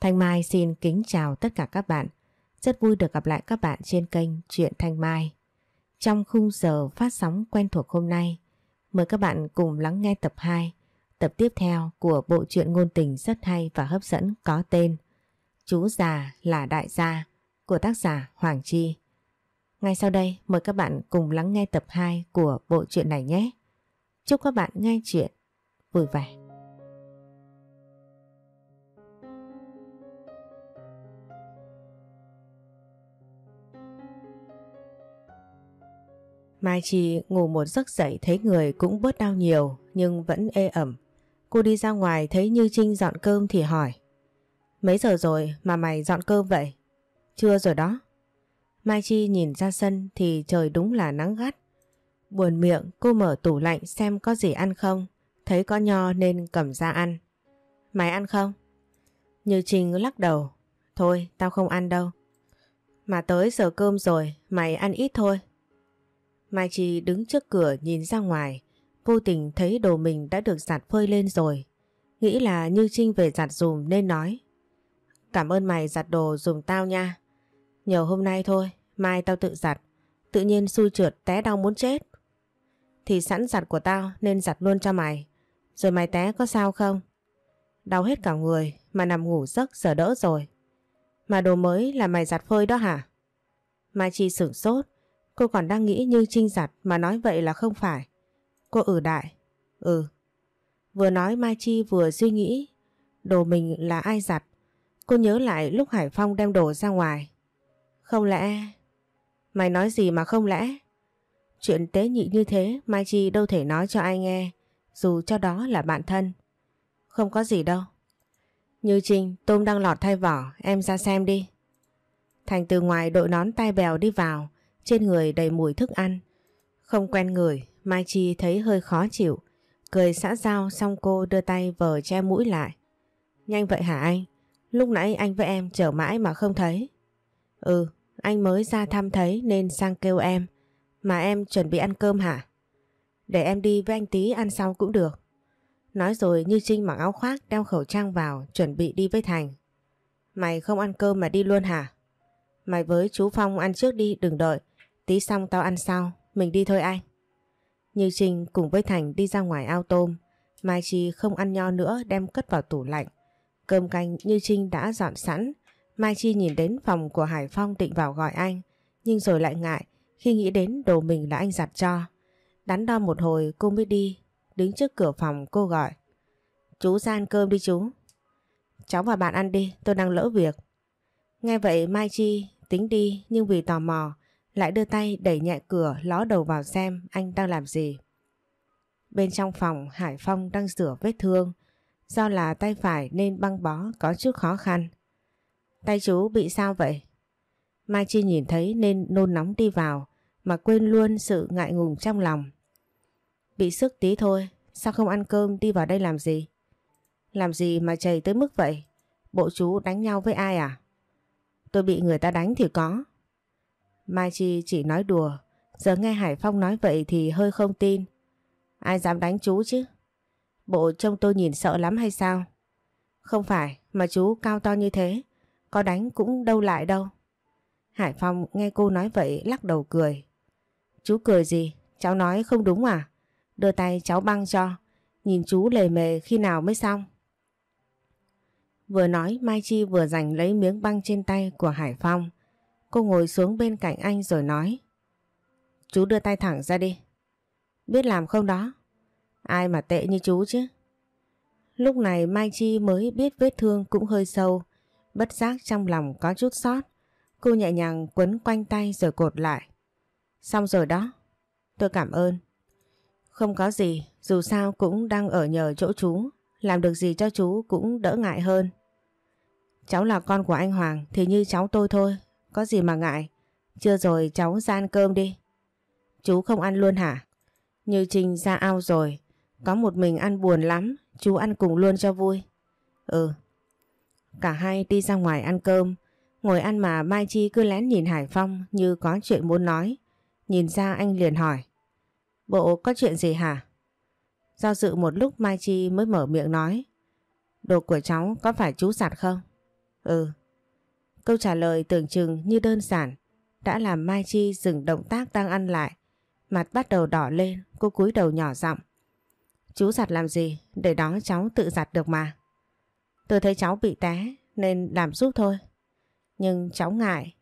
Thanh Mai xin kính chào tất cả các bạn. Rất vui được gặp lại các bạn trên kênh Truyện Thanh Mai. Trong khung giờ phát sóng quen thuộc hôm nay, mời các bạn cùng lắng nghe tập 2, tập tiếp theo của bộ truyện ngôn tình rất hay và hấp dẫn có tên Chú già là đại gia của tác giả Hoàng Chi. Ngay sau đây mời các bạn cùng lắng nghe tập 2 của bộ truyện này nhé. Chúc các bạn nghe chuyện vui vẻ. Mai Chi ngủ một giấc dậy thấy người cũng bớt đau nhiều, nhưng vẫn ê ẩm. Cô đi ra ngoài thấy Như Trinh dọn cơm thì hỏi. Mấy giờ rồi mà mày dọn cơm vậy? Chưa rồi đó. Mai Chi nhìn ra sân thì trời đúng là nắng gắt. Buồn miệng, cô mở tủ lạnh xem có gì ăn không. Thấy có nho nên cầm ra ăn. Mày ăn không? Như Trinh lắc đầu. Thôi, tao không ăn đâu. Mà tới giờ cơm rồi, mày ăn ít thôi. Mai Chi đứng trước cửa nhìn ra ngoài. Vô tình thấy đồ mình đã được giặt phơi lên rồi. Nghĩ là Như Trinh về giặt dùm nên nói. Cảm ơn mày giặt đồ dùm tao nha. nhiều hôm nay thôi, mai tao tự giặt. Tự nhiên xui trượt té đau muốn chết. Thì sẵn giặt của tao nên giặt luôn cho mày. Rồi mày té có sao không? Đau hết cả người mà nằm ngủ giấc giờ đỡ rồi. Mà đồ mới là mày giặt phơi đó hả? Mai Chi sửng sốt. Cô còn đang nghĩ như Trinh giặt mà nói vậy là không phải. Cô ử đại. Ừ. Vừa nói Mai Chi vừa suy nghĩ. Đồ mình là ai giặt? Cô nhớ lại lúc Hải Phong đem đồ ra ngoài. Không lẽ... Mày nói gì mà không lẽ? Chuyện tế nhị như thế Mai Chi đâu thể nói cho ai nghe dù cho đó là bạn thân. Không có gì đâu. Như Trinh, tôm đang lọt thay vỏ, em ra xem đi. Thành từ ngoài đội nón tai bèo đi vào, trên người đầy mùi thức ăn. Không quen người, Mai Chi thấy hơi khó chịu. Cười xã giao xong cô đưa tay vờ che mũi lại. Nhanh vậy hả anh? Lúc nãy anh với em chở mãi mà không thấy. Ừ, anh mới ra thăm thấy nên sang kêu em. Mà em chuẩn bị ăn cơm hả? Để em đi với anh tí ăn sau cũng được. Nói rồi Như Trinh mặc áo khoác đeo khẩu trang vào chuẩn bị đi với Thành. Mày không ăn cơm mà đi luôn hả? Mày với chú Phong ăn trước đi đừng đợi. Tí xong tao ăn sau. Mình đi thôi anh. Như Trinh cùng với Thành đi ra ngoài ao tôm. Mai Chi không ăn nho nữa đem cất vào tủ lạnh. Cơm canh Như Trinh đã dọn sẵn. Mai Chi nhìn đến phòng của Hải Phong định vào gọi anh. Nhưng rồi lại ngại khi nghĩ đến đồ mình là anh giặt cho. Đắn đo một hồi cô mới đi. Đứng trước cửa phòng cô gọi. Chú ra ăn cơm đi chú. Cháu và bạn ăn đi, tôi đang lỡ việc. Nghe vậy Mai Chi tính đi nhưng vì tò mò lại đưa tay đẩy nhẹ cửa ló đầu vào xem anh đang làm gì. Bên trong phòng Hải Phong đang rửa vết thương. Do là tay phải nên băng bó có chút khó khăn. Tay chú bị sao vậy? Mai Chi nhìn thấy nên nôn nóng đi vào mà quên luôn sự ngại ngùng trong lòng. Bị sức tí thôi, sao không ăn cơm đi vào đây làm gì? Làm gì mà chảy tới mức vậy? Bộ chú đánh nhau với ai à? Tôi bị người ta đánh thì có. Mai Chi chỉ nói đùa, giờ nghe Hải Phong nói vậy thì hơi không tin. Ai dám đánh chú chứ? Bộ trông tôi nhìn sợ lắm hay sao? Không phải, mà chú cao to như thế, có đánh cũng đâu lại đâu. Hải Phong nghe cô nói vậy lắc đầu cười. Chú cười gì? Cháu nói không đúng à? Đưa tay cháu băng cho. Nhìn chú lề mề khi nào mới xong. Vừa nói Mai Chi vừa giành lấy miếng băng trên tay của Hải Phong. Cô ngồi xuống bên cạnh anh rồi nói. Chú đưa tay thẳng ra đi. Biết làm không đó? Ai mà tệ như chú chứ? Lúc này Mai Chi mới biết vết thương cũng hơi sâu. Bất giác trong lòng có chút sót. Cô nhẹ nhàng quấn quanh tay rồi cột lại. Xong rồi đó. Tôi cảm ơn. Không có gì, dù sao cũng đang ở nhờ chỗ chú. Làm được gì cho chú cũng đỡ ngại hơn. Cháu là con của anh Hoàng thì như cháu tôi thôi. Có gì mà ngại. Chưa rồi cháu ra ăn cơm đi. Chú không ăn luôn hả? Như Trinh ra ao rồi. Có một mình ăn buồn lắm. Chú ăn cùng luôn cho vui. Ừ. Cả hai đi ra ngoài ăn cơm. Ngồi ăn mà Mai Chi cứ lén nhìn Hải Phong như có chuyện muốn nói. Nhìn ra anh liền hỏi. Bộ có chuyện gì hả? Do dự một lúc Mai Chi mới mở miệng nói. Đồ của cháu có phải chú giặt không? Ừ. Câu trả lời tưởng chừng như đơn giản đã làm Mai Chi dừng động tác đang ăn lại. Mặt bắt đầu đỏ lên, cô cúi đầu nhỏ giọng. Chú giặt làm gì, để đó cháu tự giặt được mà. Tôi thấy cháu bị té nên làm giúp thôi. Nhưng cháu ngại.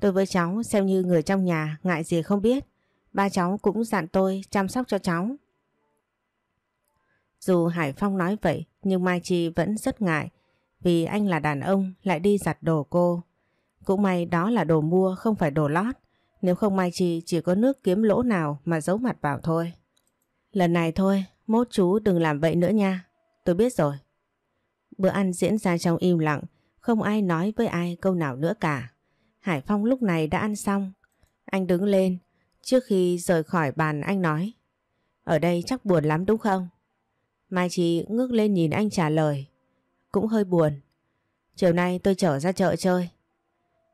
Tôi với cháu xem như người trong nhà ngại gì không biết. Ba cháu cũng dặn tôi chăm sóc cho cháu. Dù Hải Phong nói vậy nhưng Mai Chi vẫn rất ngại vì anh là đàn ông lại đi giặt đồ cô. Cũng may đó là đồ mua không phải đồ lót. Nếu không Mai Chi chỉ có nước kiếm lỗ nào mà giấu mặt vào thôi. Lần này thôi, mốt chú đừng làm vậy nữa nha. Tôi biết rồi. Bữa ăn diễn ra trong im lặng, không ai nói với ai câu nào nữa cả. Hải Phong lúc này đã ăn xong. Anh đứng lên, trước khi rời khỏi bàn anh nói. Ở đây chắc buồn lắm đúng không? Mai Chi ngước lên nhìn anh trả lời. Cũng hơi buồn. Chiều nay tôi trở ra chợ chơi.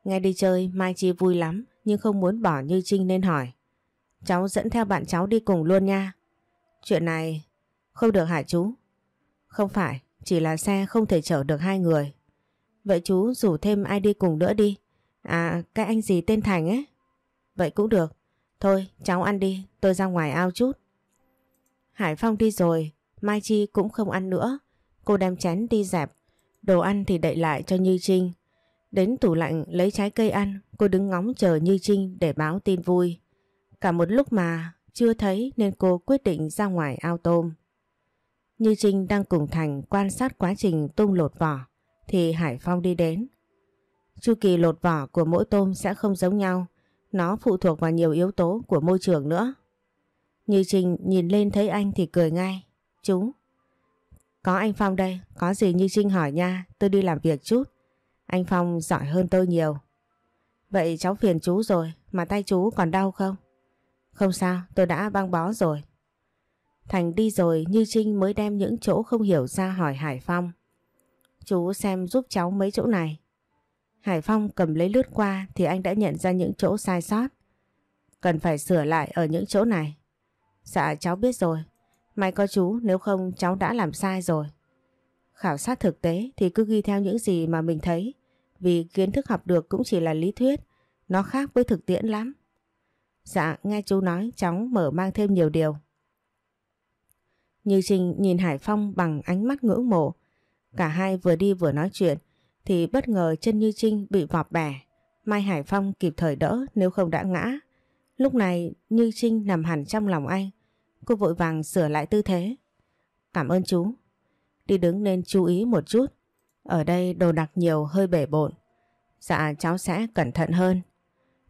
Nghe đi chơi Mai Chi vui lắm nhưng không muốn bỏ Như Trinh nên hỏi. Cháu dẫn theo bạn cháu đi cùng luôn nha. Chuyện này không được hả chú? Không phải, chỉ là xe không thể chở được hai người. Vậy chú rủ thêm ai đi cùng nữa đi. À, cái anh gì tên Thành ấy. Vậy cũng được. Thôi, cháu ăn đi, tôi ra ngoài ao chút. Hải Phong đi rồi, Mai Chi cũng không ăn nữa. Cô đem chén đi dẹp. Đồ ăn thì đậy lại cho Như Trinh. Đến tủ lạnh lấy trái cây ăn, cô đứng ngóng chờ Như Trinh để báo tin vui. Cả một lúc mà chưa thấy nên cô quyết định ra ngoài ao tôm. Như Trinh đang cùng Thành quan sát quá trình tung lột vỏ thì Hải Phong đi đến. Chu kỳ lột vỏ của mỗi tôm sẽ không giống nhau, nó phụ thuộc vào nhiều yếu tố của môi trường nữa. Như Trinh nhìn lên thấy anh thì cười ngay. Chú, có anh Phong đây, có gì Như Trinh hỏi nha, tôi đi làm việc chút. Anh Phong giỏi hơn tôi nhiều. Vậy cháu phiền chú rồi, mà tay chú còn đau không? Không sao, tôi đã băng bó rồi. Thành đi rồi Như Trinh mới đem những chỗ không hiểu ra hỏi Hải Phong. Chú xem giúp cháu mấy chỗ này. Hải Phong cầm lấy lướt qua thì anh đã nhận ra những chỗ sai sót. Cần phải sửa lại ở những chỗ này. Dạ cháu biết rồi. May có chú, nếu không cháu đã làm sai rồi. Khảo sát thực tế thì cứ ghi theo những gì mà mình thấy. Vì kiến thức học được cũng chỉ là lý thuyết. Nó khác với thực tiễn lắm. Dạ nghe chú nói, cháu mở mang thêm nhiều điều. Như Trinh nhìn Hải Phong bằng ánh mắt ngưỡng mộ. Cả hai vừa đi vừa nói chuyện, thì bất ngờ chân Như Trinh bị vọp bẻ. Mai Hải Phong kịp thời đỡ, nếu không đã ngã. Lúc này, Như Trinh nằm hẳn trong lòng anh. Cô vội vàng sửa lại tư thế. Cảm ơn chú. Đi đứng nên chú ý một chút. Ở đây đồ đặc nhiều hơi bể bộn. Dạ cháu sẽ cẩn thận hơn.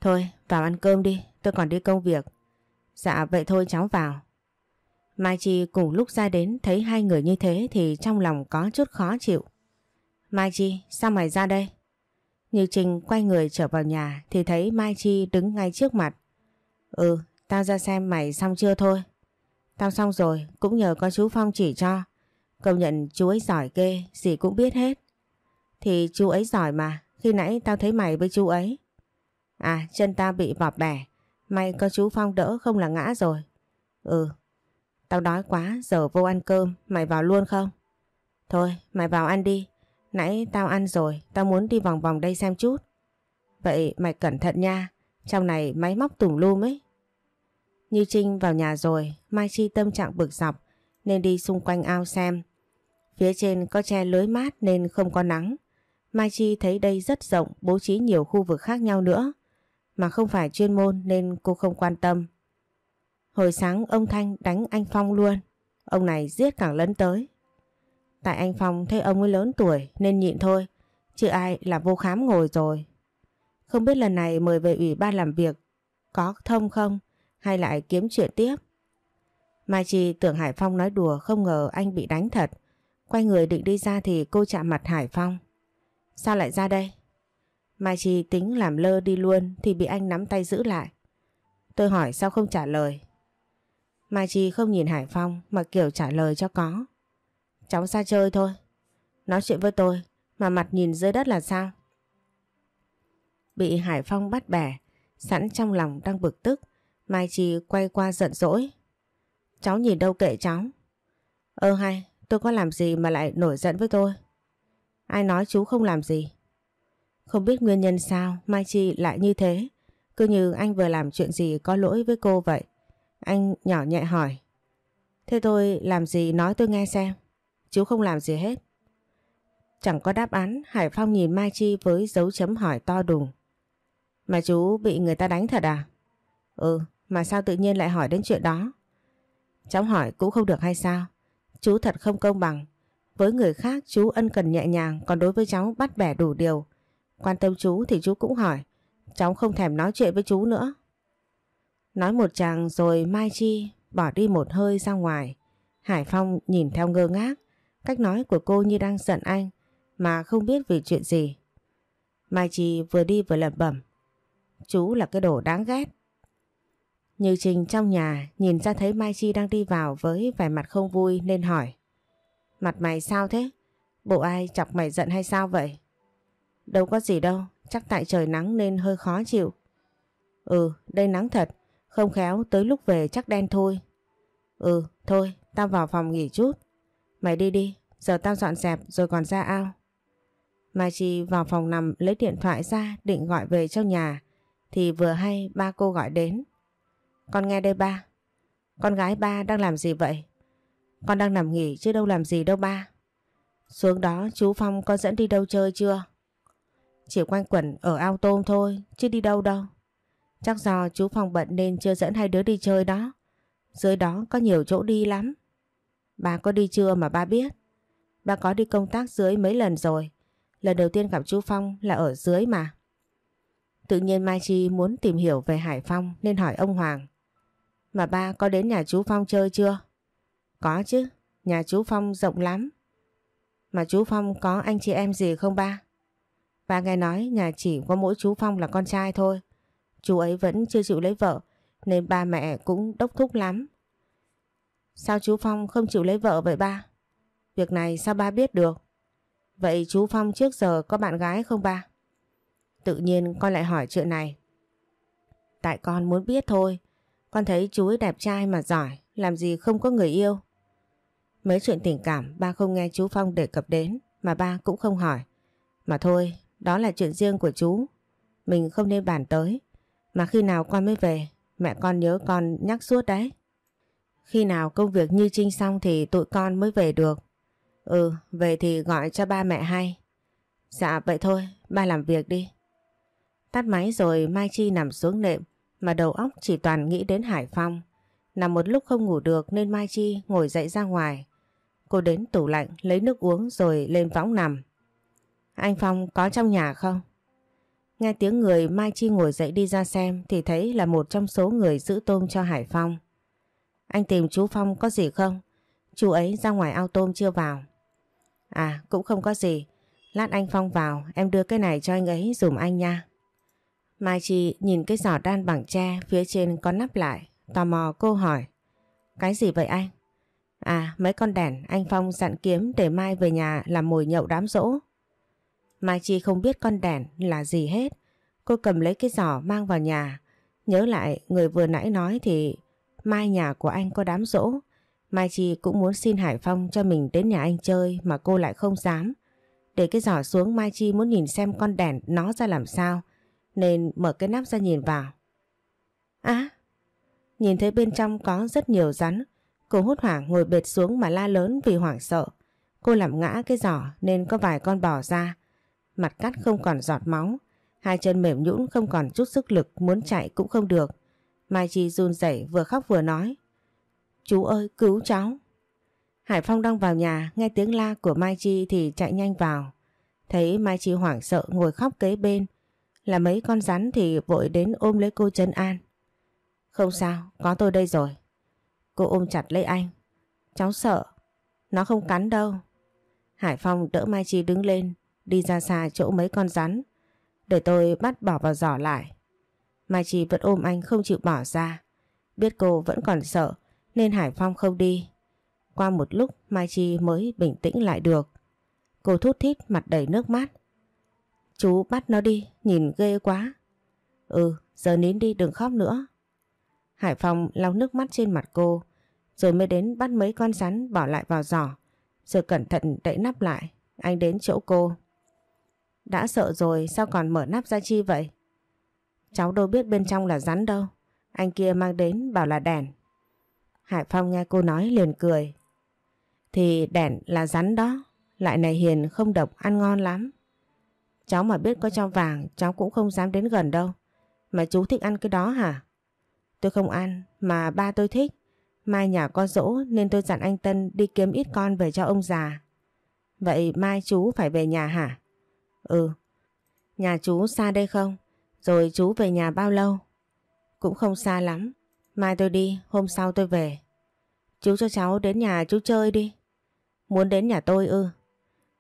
Thôi vào ăn cơm đi, tôi còn đi công việc. Dạ vậy thôi cháu vào. Mai Chi cùng lúc ra đến thấy hai người như thế thì trong lòng có chút khó chịu. Mai Chi, sao mày ra đây? Như Trinh quay người trở vào nhà thì thấy Mai Chi đứng ngay trước mặt. Ừ, tao ra xem mày xong chưa thôi. Tao xong rồi, cũng nhờ có chú Phong chỉ cho. Công nhận chú ấy giỏi ghê, gì cũng biết hết. Thì chú ấy giỏi mà, khi nãy tao thấy mày với chú ấy. À, chân tao bị bọt bẻ, may có chú Phong đỡ không là ngã rồi. Ừ, tao đói quá, giờ vô ăn cơm, mày vào luôn không? Thôi, mày vào ăn đi, nãy tao ăn rồi, tao muốn đi vòng vòng đây xem chút. Vậy mày cẩn thận nha, trong này máy móc tùm lum ấy. Như Trinh vào nhà rồi, Mai Chi tâm trạng bực dọc nên đi xung quanh ao xem. Phía trên có che lưới mát nên không có nắng. Mai Chi thấy đây rất rộng, bố trí nhiều khu vực khác nhau nữa. Mà không phải chuyên môn nên cô không quan tâm. Hồi sáng ông Thanh đánh anh Phong luôn. Ông này giết càng lấn tới. Tại anh Phong thấy ông ấy lớn tuổi nên nhịn thôi. Chứ ai là vô khám ngồi rồi. Không biết lần này mời về ủy ban làm việc có thông không? Hay lại kiếm chuyện tiếp. Mai Chi tưởng Hải Phong nói đùa không ngờ anh bị đánh thật. Quay người định đi ra thì cô chạm mặt Hải Phong. Sao lại ra đây? Mai Chi tính làm lơ đi luôn thì bị anh nắm tay giữ lại. Tôi hỏi sao không trả lời. Mai Chi không nhìn Hải Phong mà kiểu trả lời cho có. Cháu ra chơi thôi. Nói chuyện với tôi mà mặt nhìn dưới đất là sao? Bị Hải Phong bắt bẻ, sẵn trong lòng đang bực tức. Mai Chi quay qua giận dỗi. Cháu nhìn đâu kệ cháu. Ơ hay, tôi có làm gì mà lại nổi giận với tôi? Ai nói chú không làm gì? Không biết nguyên nhân sao Mai Chi lại như thế. Cứ như anh vừa làm chuyện gì có lỗi với cô vậy. Anh nhỏ nhẹ hỏi. Thế tôi làm gì nói tôi nghe xem. Chú không làm gì hết. Chẳng có đáp án, Hải Phong nhìn Mai Chi với dấu chấm hỏi to đùng. Mà chú bị người ta đánh thật à? Ừ, mà sao tự nhiên lại hỏi đến chuyện đó? Cháu hỏi cũng không được hay sao? Chú thật không công bằng. Với người khác chú ân cần nhẹ nhàng, còn đối với cháu bắt bẻ đủ điều. Quan tâm chú thì chú cũng hỏi. Cháu không thèm nói chuyện với chú nữa. Nói một chàng rồi Mai Chi bỏ đi một hơi ra ngoài. Hải Phong nhìn theo ngơ ngác. Cách nói của cô như đang giận anh mà không biết vì chuyện gì. Mai Chi vừa đi vừa lẩm bẩm. Chú là cái đồ đáng ghét. Như Trình trong nhà nhìn ra thấy Mai Chi đang đi vào với vẻ mặt không vui nên hỏi. Mặt mày sao thế? Bộ ai chọc mày giận hay sao vậy? Đâu có gì đâu, chắc tại trời nắng nên hơi khó chịu. Ừ, đây nắng thật, không khéo tới lúc về chắc đen thôi. Ừ, thôi, tao vào phòng nghỉ chút. Mày đi đi, giờ tao dọn dẹp rồi còn ra ao. Mai Chi vào phòng nằm lấy điện thoại ra định gọi về trong nhà thì vừa hay ba cô gọi đến. Con nghe đây ba. Con gái ba đang làm gì vậy? Con đang nằm nghỉ chứ đâu làm gì đâu ba. Xuống đó, chú Phong con dẫn đi đâu chơi chưa? Chỉ quanh quẩn ở ao tôm thôi, chứ đi đâu đâu. Chắc do chú Phong bận nên chưa dẫn hai đứa đi chơi đó. Dưới đó có nhiều chỗ đi lắm. Ba có đi chưa mà ba biết. Ba có đi công tác dưới mấy lần rồi. Lần đầu tiên gặp chú Phong là ở dưới mà. Tự nhiên Mai Chi muốn tìm hiểu về Hải Phong nên hỏi ông Hoàng. Mà ba có đến nhà chú Phong chơi chưa? Có chứ, nhà chú Phong rộng lắm. Mà chú Phong có anh chị em gì không ba? Ba nghe nói nhà chỉ có mỗi chú Phong là con trai thôi. Chú ấy vẫn chưa chịu lấy vợ nên ba mẹ cũng đốc thúc lắm. Sao chú Phong không chịu lấy vợ vậy ba? Việc này sao ba biết được? Vậy chú Phong trước giờ có bạn gái không ba? Tự nhiên con lại hỏi chuyện này. Tại con muốn biết thôi. Con thấy chú ấy đẹp trai mà giỏi, làm gì không có người yêu. Mấy chuyện tình cảm ba không nghe chú Phong đề cập đến mà ba cũng không hỏi. Mà thôi, đó là chuyện riêng của chú. Mình không nên bàn tới. Mà khi nào con mới về, mẹ con nhớ con nhắc suốt đấy. Khi nào công việc như Trinh xong thì tụi con mới về được. Ừ, về thì gọi cho ba mẹ hay. Dạ vậy thôi, ba làm việc đi. Tắt máy rồi Mai Chi nằm xuống nệm mà đầu óc chỉ toàn nghĩ đến Hải Phong. Nằm một lúc không ngủ được nên Mai Chi ngồi dậy ra ngoài. Cô đến tủ lạnh, lấy nước uống rồi lên võng nằm. Anh Phong có trong nhà không? Nghe tiếng người Mai Chi ngồi dậy đi ra xem thì thấy là một trong số người giữ tôm cho Hải Phong. Anh tìm chú Phong có gì không? Chú ấy ra ngoài ao tôm chưa vào. À cũng không có gì. Lát anh Phong vào, em đưa cái này cho anh ấy dùm anh nha. Mai Chi nhìn cái giỏ đan bằng tre phía trên có nắp lại. Tò mò cô hỏi. Cái gì vậy anh? À mấy con đèn, anh Phong dặn kiếm để mai về nhà làm mồi nhậu đám rỗ. Mai Chi không biết con đèn là gì hết. Cô cầm lấy cái giỏ mang vào nhà. Nhớ lại, người vừa nãy nói thì mai nhà của anh có đám rỗ. Mai Chi cũng muốn xin Hải Phong cho mình đến nhà anh chơi mà cô lại không dám. Để cái giỏ xuống, Mai Chi muốn nhìn xem con đèn nó ra làm sao nên mở cái nắp ra nhìn vào. Á, nhìn thấy bên trong có rất nhiều rắn. Cô hốt hoảng ngồi bệt xuống mà la lớn vì hoảng sợ. Cô làm ngã cái giỏ nên có vài con bò ra. Mặt cắt không còn giọt máu. Hai chân mềm nhũn không còn chút sức lực muốn chạy cũng không được. Mai Chi run rẩy vừa khóc vừa nói. Chú ơi cứu cháu. Hải Phong đang vào nhà nghe tiếng la của Mai Chi thì chạy nhanh vào. Thấy Mai Chi hoảng sợ ngồi khóc kế bên. Là mấy con rắn thì vội đến ôm lấy cô chân an. Không sao, có tôi đây rồi. Cô ôm chặt lấy anh. Cháu sợ. Nó không cắn đâu. Hải Phong đỡ Mai Chi đứng lên, đi ra xa chỗ mấy con rắn. Để tôi bắt bỏ vào giỏ lại. Mai Chi vẫn ôm anh không chịu bỏ ra. Biết cô vẫn còn sợ nên Hải Phong không đi. Qua một lúc Mai Chi mới bình tĩnh lại được. Cô thút thít mặt đầy nước mắt. Chú bắt nó đi, nhìn ghê quá. Ừ, giờ nín đi đừng khóc nữa. Hải Phong lau nước mắt trên mặt cô, rồi mới đến bắt mấy con rắn bỏ lại vào giỏ, rồi cẩn thận đậy nắp lại. Anh đến chỗ cô. Đã sợ rồi sao còn mở nắp ra chi vậy? Cháu đâu biết bên trong là rắn đâu. Anh kia mang đến bảo là đèn. Hải Phong nghe cô nói liền cười. Thì đèn là rắn đó. Lại này hiền không độc ăn ngon lắm. Cháu mà biết có cho vàng cháu cũng không dám đến gần đâu. Mà chú thích ăn cái đó hả? Tôi không ăn mà ba tôi thích. Mai nhà có dỗ nên tôi dặn anh Tân đi kiếm ít con về cho ông già. Vậy mai chú phải về nhà hả? Ừ. Nhà chú xa đây không? Rồi chú về nhà bao lâu? Cũng không xa lắm. Mai tôi đi, hôm sau tôi về. Chú cho cháu đến nhà chú chơi đi. Muốn đến nhà tôi ư?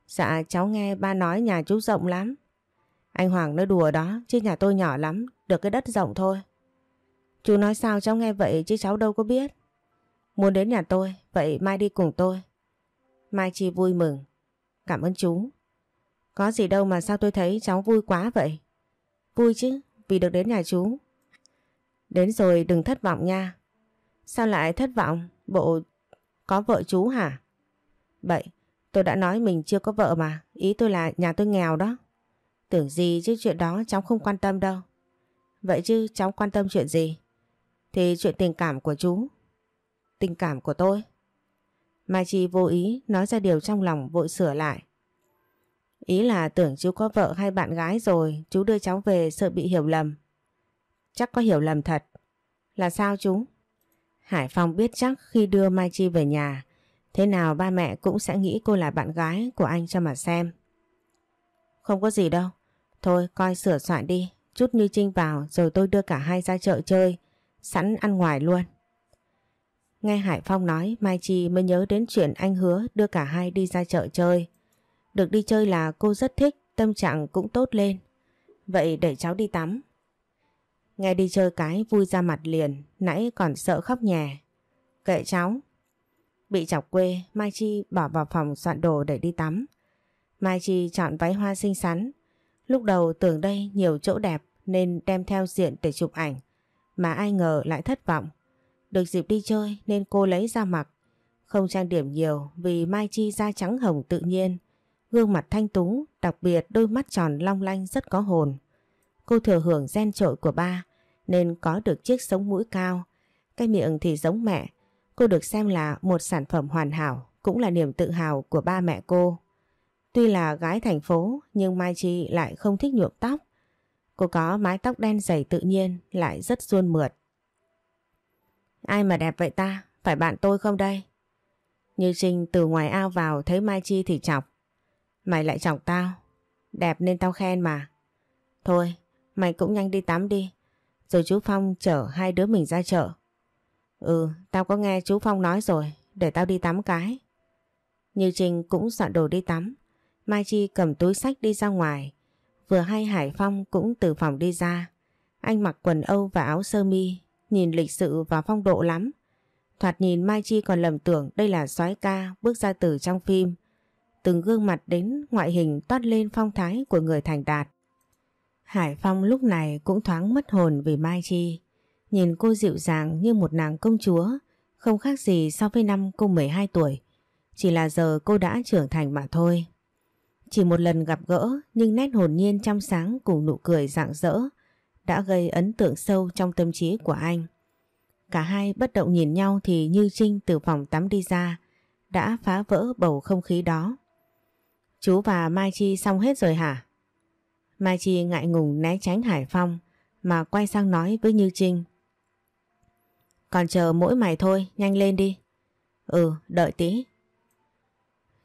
Dạ cháu nghe ba nói nhà chú rộng lắm. Anh Hoàng nói đùa đó, chứ nhà tôi nhỏ lắm, được cái đất rộng thôi. Chú nói sao cháu nghe vậy chứ cháu đâu có biết. Muốn đến nhà tôi, vậy mai đi cùng tôi. Mai Chi vui mừng. Cảm ơn chú. Có gì đâu mà sao tôi thấy cháu vui quá vậy? Vui chứ, vì được đến nhà chú. Đến rồi đừng thất vọng nha. Sao lại thất vọng? Bộ có vợ chú hả? Vậy, tôi đã nói mình chưa có vợ mà. Ý tôi là nhà tôi nghèo đó. Tưởng gì chứ chuyện đó cháu không quan tâm đâu. Vậy chứ cháu quan tâm chuyện gì? Thì chuyện tình cảm của chú. Tình cảm của tôi? Mai Chi vô ý nói ra điều trong lòng vội sửa lại. Ý là tưởng chú có vợ hay bạn gái rồi, chú đưa cháu về sợ bị hiểu lầm. Chắc có hiểu lầm thật. Là sao chú? Hải Phong biết chắc khi đưa Mai Chi về nhà, thế nào ba mẹ cũng sẽ nghĩ cô là bạn gái của anh cho mà xem. Không có gì đâu. Thôi coi sửa soạn đi, chút Như Trinh vào rồi tôi đưa cả hai ra chợ chơi, sẵn ăn ngoài luôn. Nghe Hải Phong nói Mai Chi mới nhớ đến chuyện anh hứa đưa cả hai đi ra chợ chơi. Được đi chơi là cô rất thích, tâm trạng cũng tốt lên. Vậy để cháu đi tắm. Nghe đi chơi cái vui ra mặt liền, nãy còn sợ khóc nhè. Kệ cháu. Bị chọc quê, Mai Chi bỏ vào phòng soạn đồ để đi tắm. Mai Chi chọn váy hoa xinh xắn. Lúc đầu tưởng đây nhiều chỗ đẹp nên đem theo diện để chụp ảnh. Mà ai ngờ lại thất vọng. Được dịp đi chơi nên cô lấy ra mặc. Không trang điểm nhiều vì Mai Chi da trắng hồng tự nhiên. Gương mặt thanh tú, đặc biệt đôi mắt tròn long lanh rất có hồn. Cô thừa hưởng gen trội của ba nên có được chiếc sống mũi cao. Cái miệng thì giống mẹ. Cô được xem là một sản phẩm hoàn hảo, cũng là niềm tự hào của ba mẹ cô. Tuy là gái thành phố nhưng Mai Chi lại không thích nhuộm tóc. Cô có mái tóc đen dày tự nhiên lại rất suôn mượt. Ai mà đẹp vậy ta? Phải bạn tôi không đây? Như Trinh từ ngoài ao vào thấy Mai Chi thì chọc. Mày lại chọc tao. Đẹp nên tao khen mà. Thôi, mày cũng nhanh đi tắm đi. Rồi chú Phong chở hai đứa mình ra chợ. Ừ, tao có nghe chú Phong nói rồi. Để tao đi tắm cái. Như Trinh cũng soạn đồ đi tắm. Mai Chi cầm túi sách đi ra ngoài. Vừa hay Hải Phong cũng từ phòng đi ra. Anh mặc quần âu và áo sơ mi, nhìn lịch sự và phong độ lắm. Thoạt nhìn Mai Chi còn lầm tưởng đây là soái ca bước ra từ trong phim. Từng gương mặt đến ngoại hình toát lên phong thái của người thành đạt. Hải Phong lúc này cũng thoáng mất hồn vì Mai Chi. Nhìn cô dịu dàng như một nàng công chúa, không khác gì so với năm cô 12 tuổi. Chỉ là giờ cô đã trưởng thành mà thôi. Chỉ một lần gặp gỡ nhưng nét hồn nhiên trong sáng cùng nụ cười rạng rỡ đã gây ấn tượng sâu trong tâm trí của anh. Cả hai bất động nhìn nhau thì Như Trinh từ phòng tắm đi ra đã phá vỡ bầu không khí đó. Chú và Mai Chi xong hết rồi hả? Mai Chi ngại ngùng né tránh Hải Phong mà quay sang nói với Như Trinh. Còn chờ mỗi mày thôi, nhanh lên đi. Ừ, đợi tí.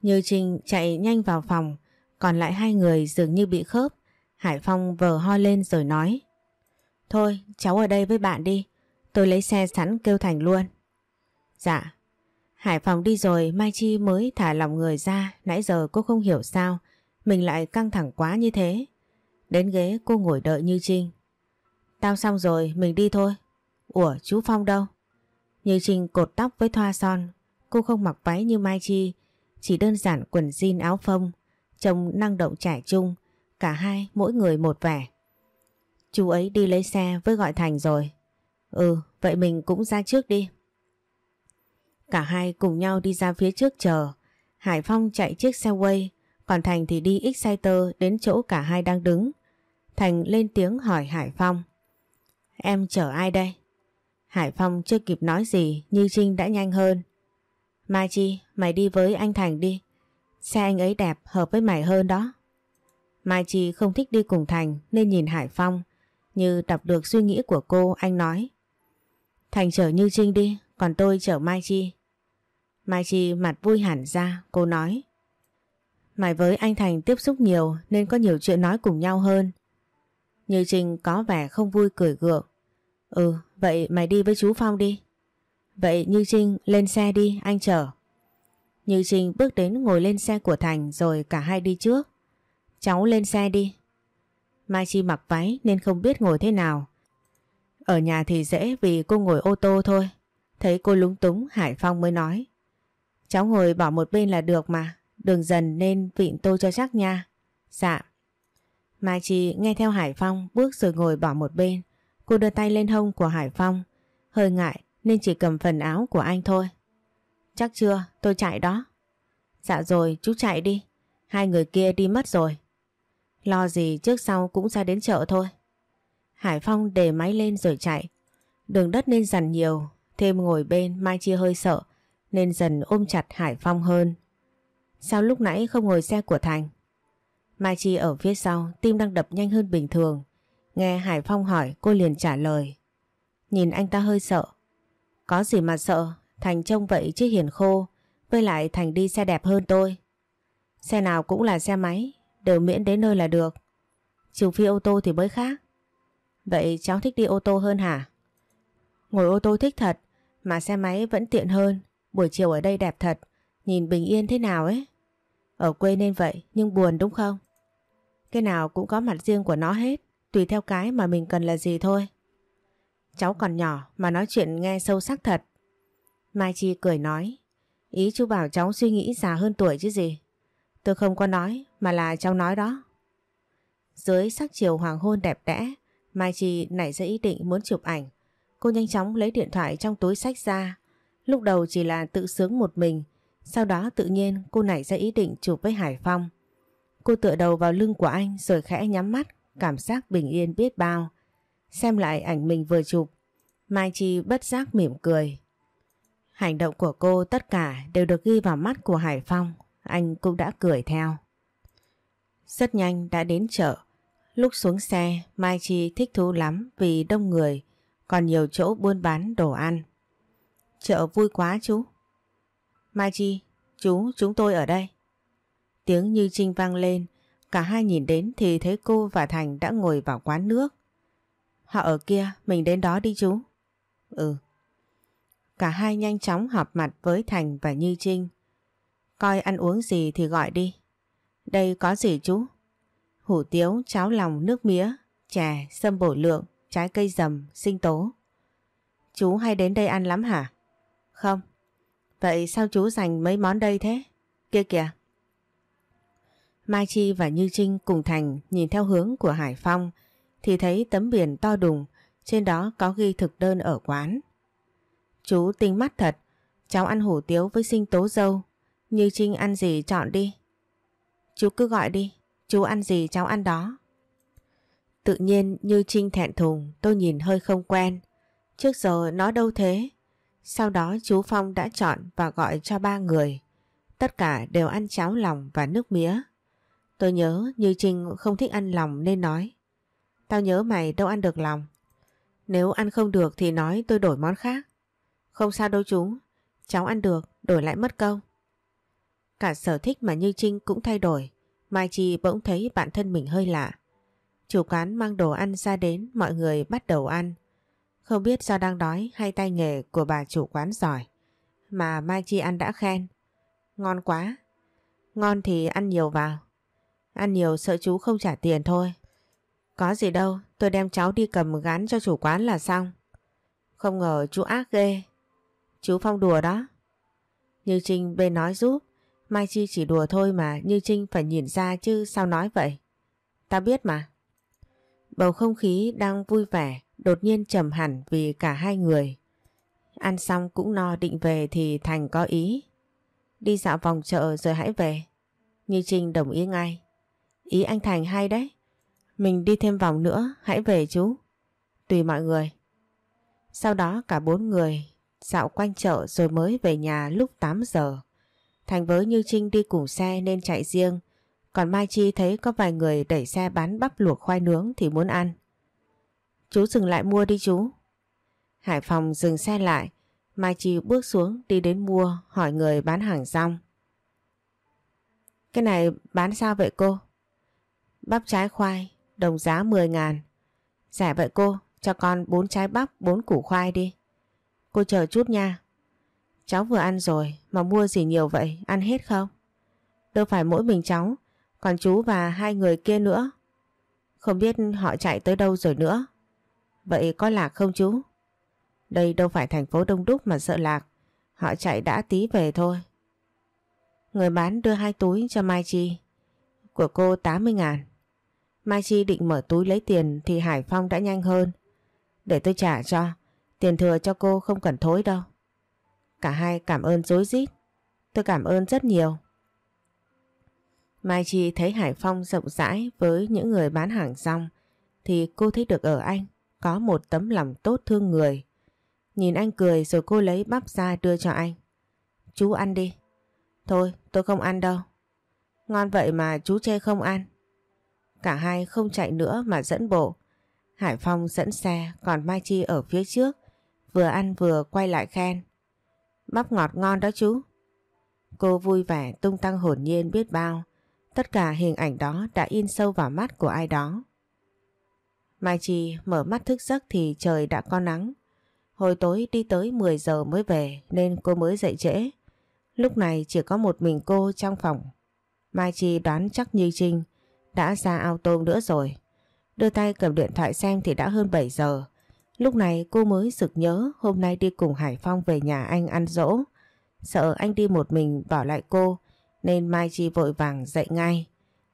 Như Trinh chạy nhanh vào phòng, còn lại hai người dường như bị khớp. Hải Phong vờ ho lên rồi nói. Thôi, cháu ở đây với bạn đi. Tôi lấy xe sẵn kêu Thành luôn. Dạ. Hải Phong đi rồi Mai Chi mới thả lòng người ra. Nãy giờ cô không hiểu sao mình lại căng thẳng quá như thế. Đến ghế cô ngồi đợi Như Trinh. Tao xong rồi, mình đi thôi. Ủa, chú Phong đâu? Như Trinh cột tóc với thoa son. Cô không mặc váy như Mai Chi, chỉ đơn giản quần jean áo phông, trông năng động trải chung, cả hai mỗi người một vẻ. Chú ấy đi lấy xe với gọi Thành rồi. Ừ, vậy mình cũng ra trước đi. Cả hai cùng nhau đi ra phía trước chờ. Hải Phong chạy chiếc xe quay, Còn Thành thì đi Exciter đến chỗ cả hai đang đứng. Thành lên tiếng hỏi Hải Phong. Em chở ai đây? Hải Phong chưa kịp nói gì Như Trinh đã nhanh hơn. Mai Chi, mày đi với anh Thành đi. Xe anh ấy đẹp, hợp với mày hơn đó. Mai Chi không thích đi cùng Thành nên nhìn Hải Phong. Như đọc được suy nghĩ của cô, anh nói. Thành chở Như Trinh đi, còn tôi chở Mai Chi. Mai Chi mặt vui hẳn ra, cô nói. Mày với anh Thành tiếp xúc nhiều nên có nhiều chuyện nói cùng nhau hơn. Như Trinh có vẻ không vui cười gượng. Ừ, vậy mày đi với chú Phong đi. Vậy Như Trinh lên xe đi, anh chở. Như Trinh bước đến ngồi lên xe của Thành rồi cả hai đi trước. Cháu lên xe đi. Mai Chi mặc váy nên không biết ngồi thế nào. Ở nhà thì dễ vì cô ngồi ô tô thôi. Thấy cô lúng túng, Hải Phong mới nói. Cháu ngồi bỏ một bên là được mà. Đường dần nên vịn tôi cho chắc nha. Dạ. Mai Chi nghe theo Hải Phong bước rồi ngồi bỏ một bên. Cô đưa tay lên hông của Hải Phong. Hơi ngại, nên chỉ cầm phần áo của anh thôi. Chắc chưa, tôi chạy đó. Dạ rồi, chú chạy đi. Hai người kia đi mất rồi. Lo gì trước sau cũng ra đến chợ thôi. Hải Phong để máy lên rồi chạy. Đường đất nên dằn nhiều, thêm ngồi bên Mai Chi hơi sợ nên dần ôm chặt Hải Phong hơn. Sao lúc nãy không ngồi xe của Thành? Mai Chi ở phía sau, tim đang đập nhanh hơn bình thường. Nghe Hải Phong hỏi, cô liền trả lời. Nhìn anh ta hơi sợ. Có gì mà sợ, Thành trông vậy chứ hiền khô. Với lại Thành đi xe đẹp hơn tôi. Xe nào cũng là xe máy, đều miễn đến nơi là được. Trừ phi ô tô thì mới khác. Vậy cháu thích đi ô tô hơn hả? Ngồi ô tô thích thật, mà xe máy vẫn tiện hơn. Buổi chiều ở đây đẹp thật, nhìn bình yên thế nào ấy. Ở quê nên vậy, nhưng buồn đúng không? Cái nào cũng có mặt riêng của nó hết, tùy theo cái mà mình cần là gì thôi. Cháu còn nhỏ mà nói chuyện nghe sâu sắc thật. Mai Chi cười nói, ý chú bảo cháu suy nghĩ già hơn tuổi chứ gì. Tôi không có nói, mà là cháu nói đó. Dưới sắc chiều hoàng hôn đẹp đẽ, Mai Chi nảy ra ý định muốn chụp ảnh. Cô nhanh chóng lấy điện thoại trong túi sách ra. Lúc đầu chỉ là tự sướng một mình, sau đó tự nhiên cô nảy ra ý định chụp với Hải Phong. Cô tựa đầu vào lưng của anh rồi khẽ nhắm mắt, cảm giác bình yên biết bao. Xem lại ảnh mình vừa chụp, Mai Chi bất giác mỉm cười. Hành động của cô tất cả đều được ghi vào mắt của Hải Phong, anh cũng đã cười theo. Rất nhanh đã đến chợ. Lúc xuống xe, Mai Chi thích thú lắm vì đông người, còn nhiều chỗ buôn bán đồ ăn. Chợ vui quá chú. Mai Chi, chú, chúng tôi ở đây. Tiếng như trinh vang lên, cả hai nhìn đến thì thấy cô và Thành đã ngồi vào quán nước. Họ ở kia, mình đến đó đi chú. Ừ. Cả hai nhanh chóng họp mặt với Thành và Như Trinh. Coi ăn uống gì thì gọi đi. Đây có gì chú? Hủ tiếu, cháo lòng, nước mía, chè, sâm bổ lượng, trái cây dầm, sinh tố. Chú hay đến đây ăn lắm hả? Không. Vậy sao chú dành mấy món đây thế? Kia kìa. Mai Chi và Như Trinh cùng Thành nhìn theo hướng của Hải Phong thì thấy tấm biển to đùng, trên đó có ghi thực đơn ở quán. Chú tinh mắt thật, cháu ăn hủ tiếu với sinh tố dâu, Như Trinh ăn gì chọn đi. Chú cứ gọi đi, chú ăn gì cháu ăn đó. Tự nhiên Như Trinh thẹn thùng tôi nhìn hơi không quen. Trước giờ nó đâu thế. Sau đó chú Phong đã chọn và gọi cho ba người. Tất cả đều ăn cháo lòng và nước mía. Tôi nhớ Như Trinh không thích ăn lòng nên nói. Tao nhớ mày đâu ăn được lòng. Nếu ăn không được thì nói tôi đổi món khác. Không sao đâu chú. Cháu ăn được, đổi lại mất công. Cả sở thích mà Như Trinh cũng thay đổi. Mai Chi bỗng thấy bản thân mình hơi lạ. Chủ quán mang đồ ăn ra đến mọi người bắt đầu ăn. Không biết do đang đói hay tay nghề của bà chủ quán giỏi. Mà Mai Chi ăn đã khen. Ngon quá. Ngon thì ăn nhiều vào. Ăn nhiều sợ chú không trả tiền thôi. Có gì đâu, tôi đem cháu đi cầm gán cho chủ quán là xong. Không ngờ chú ác ghê. Chú Phong đùa đó. Như Trinh bên nói giúp. Mai Chi chỉ đùa thôi mà Như Trinh phải nhìn ra chứ sao nói vậy. Ta biết mà. Bầu không khí đang vui vẻ, đột nhiên trầm hẳn vì cả hai người. Ăn xong cũng no định về thì Thành có ý. Đi dạo vòng chợ rồi hãy về. Như Trinh đồng ý ngay. Ý anh Thành hay đấy. Mình đi thêm vòng nữa, hãy về chú. Tùy mọi người. Sau đó cả bốn người dạo quanh chợ rồi mới về nhà lúc 8 giờ. Thành với Như Trinh đi cùng xe nên chạy riêng. Còn Mai Chi thấy có vài người đẩy xe bán bắp luộc khoai nướng thì muốn ăn. Chú dừng lại mua đi chú. Hải Phòng dừng xe lại. Mai Chi bước xuống đi đến mua hỏi người bán hàng rong. Cái này bán sao vậy cô? Bắp trái khoai, đồng giá 10 ngàn. Rẻ vậy cô, cho con 4 trái bắp, 4 củ khoai đi. Cô chờ chút nha. Cháu vừa ăn rồi mà mua gì nhiều vậy, ăn hết không? Đâu phải mỗi mình cháu, còn chú và hai người kia nữa. Không biết họ chạy tới đâu rồi nữa. Vậy có lạc không chú? Đây đâu phải thành phố Đông Đúc mà sợ lạc. Họ chạy đã tí về thôi. Người bán đưa hai túi cho Mai Chi. Của cô 80 ngàn. Mai Chi định mở túi lấy tiền thì Hải Phong đã nhanh hơn. Để tôi trả cho. Tiền thừa cho cô không cần thối đâu. Cả hai cảm ơn dối rít Tôi cảm ơn rất nhiều. Mai Chi thấy Hải Phong rộng rãi với những người bán hàng rong, thì cô thấy được ở anh có một tấm lòng tốt thương người. Nhìn anh cười rồi cô lấy bắp ra đưa cho anh. Chú ăn đi. Thôi, tôi không ăn đâu. Ngon vậy mà chú chê không ăn. Cả hai không chạy nữa mà dẫn bộ. Hải Phong dẫn xe, còn Mai Chi ở phía trước vừa ăn vừa quay lại khen. Bắp ngọt ngon đó chú. Cô vui vẻ tung tăng hồn nhiên biết bao. Tất cả hình ảnh đó đã in sâu vào mắt của ai đó. Mai Chi mở mắt thức giấc thì trời đã có nắng. Hồi tối đi tới 10 giờ mới về nên cô mới dậy trễ. Lúc này chỉ có một mình cô trong phòng. Mai Chi đoán chắc Như Trinh đã ra ao tôm nữa rồi. Đưa tay cầm điện thoại xem thì đã hơn 7 giờ. Lúc này cô mới sực nhớ hôm nay đi cùng Hải Phong về nhà anh ăn dỗ. Sợ anh đi một mình bỏ lại cô nên Mai Chi vội vàng dậy ngay.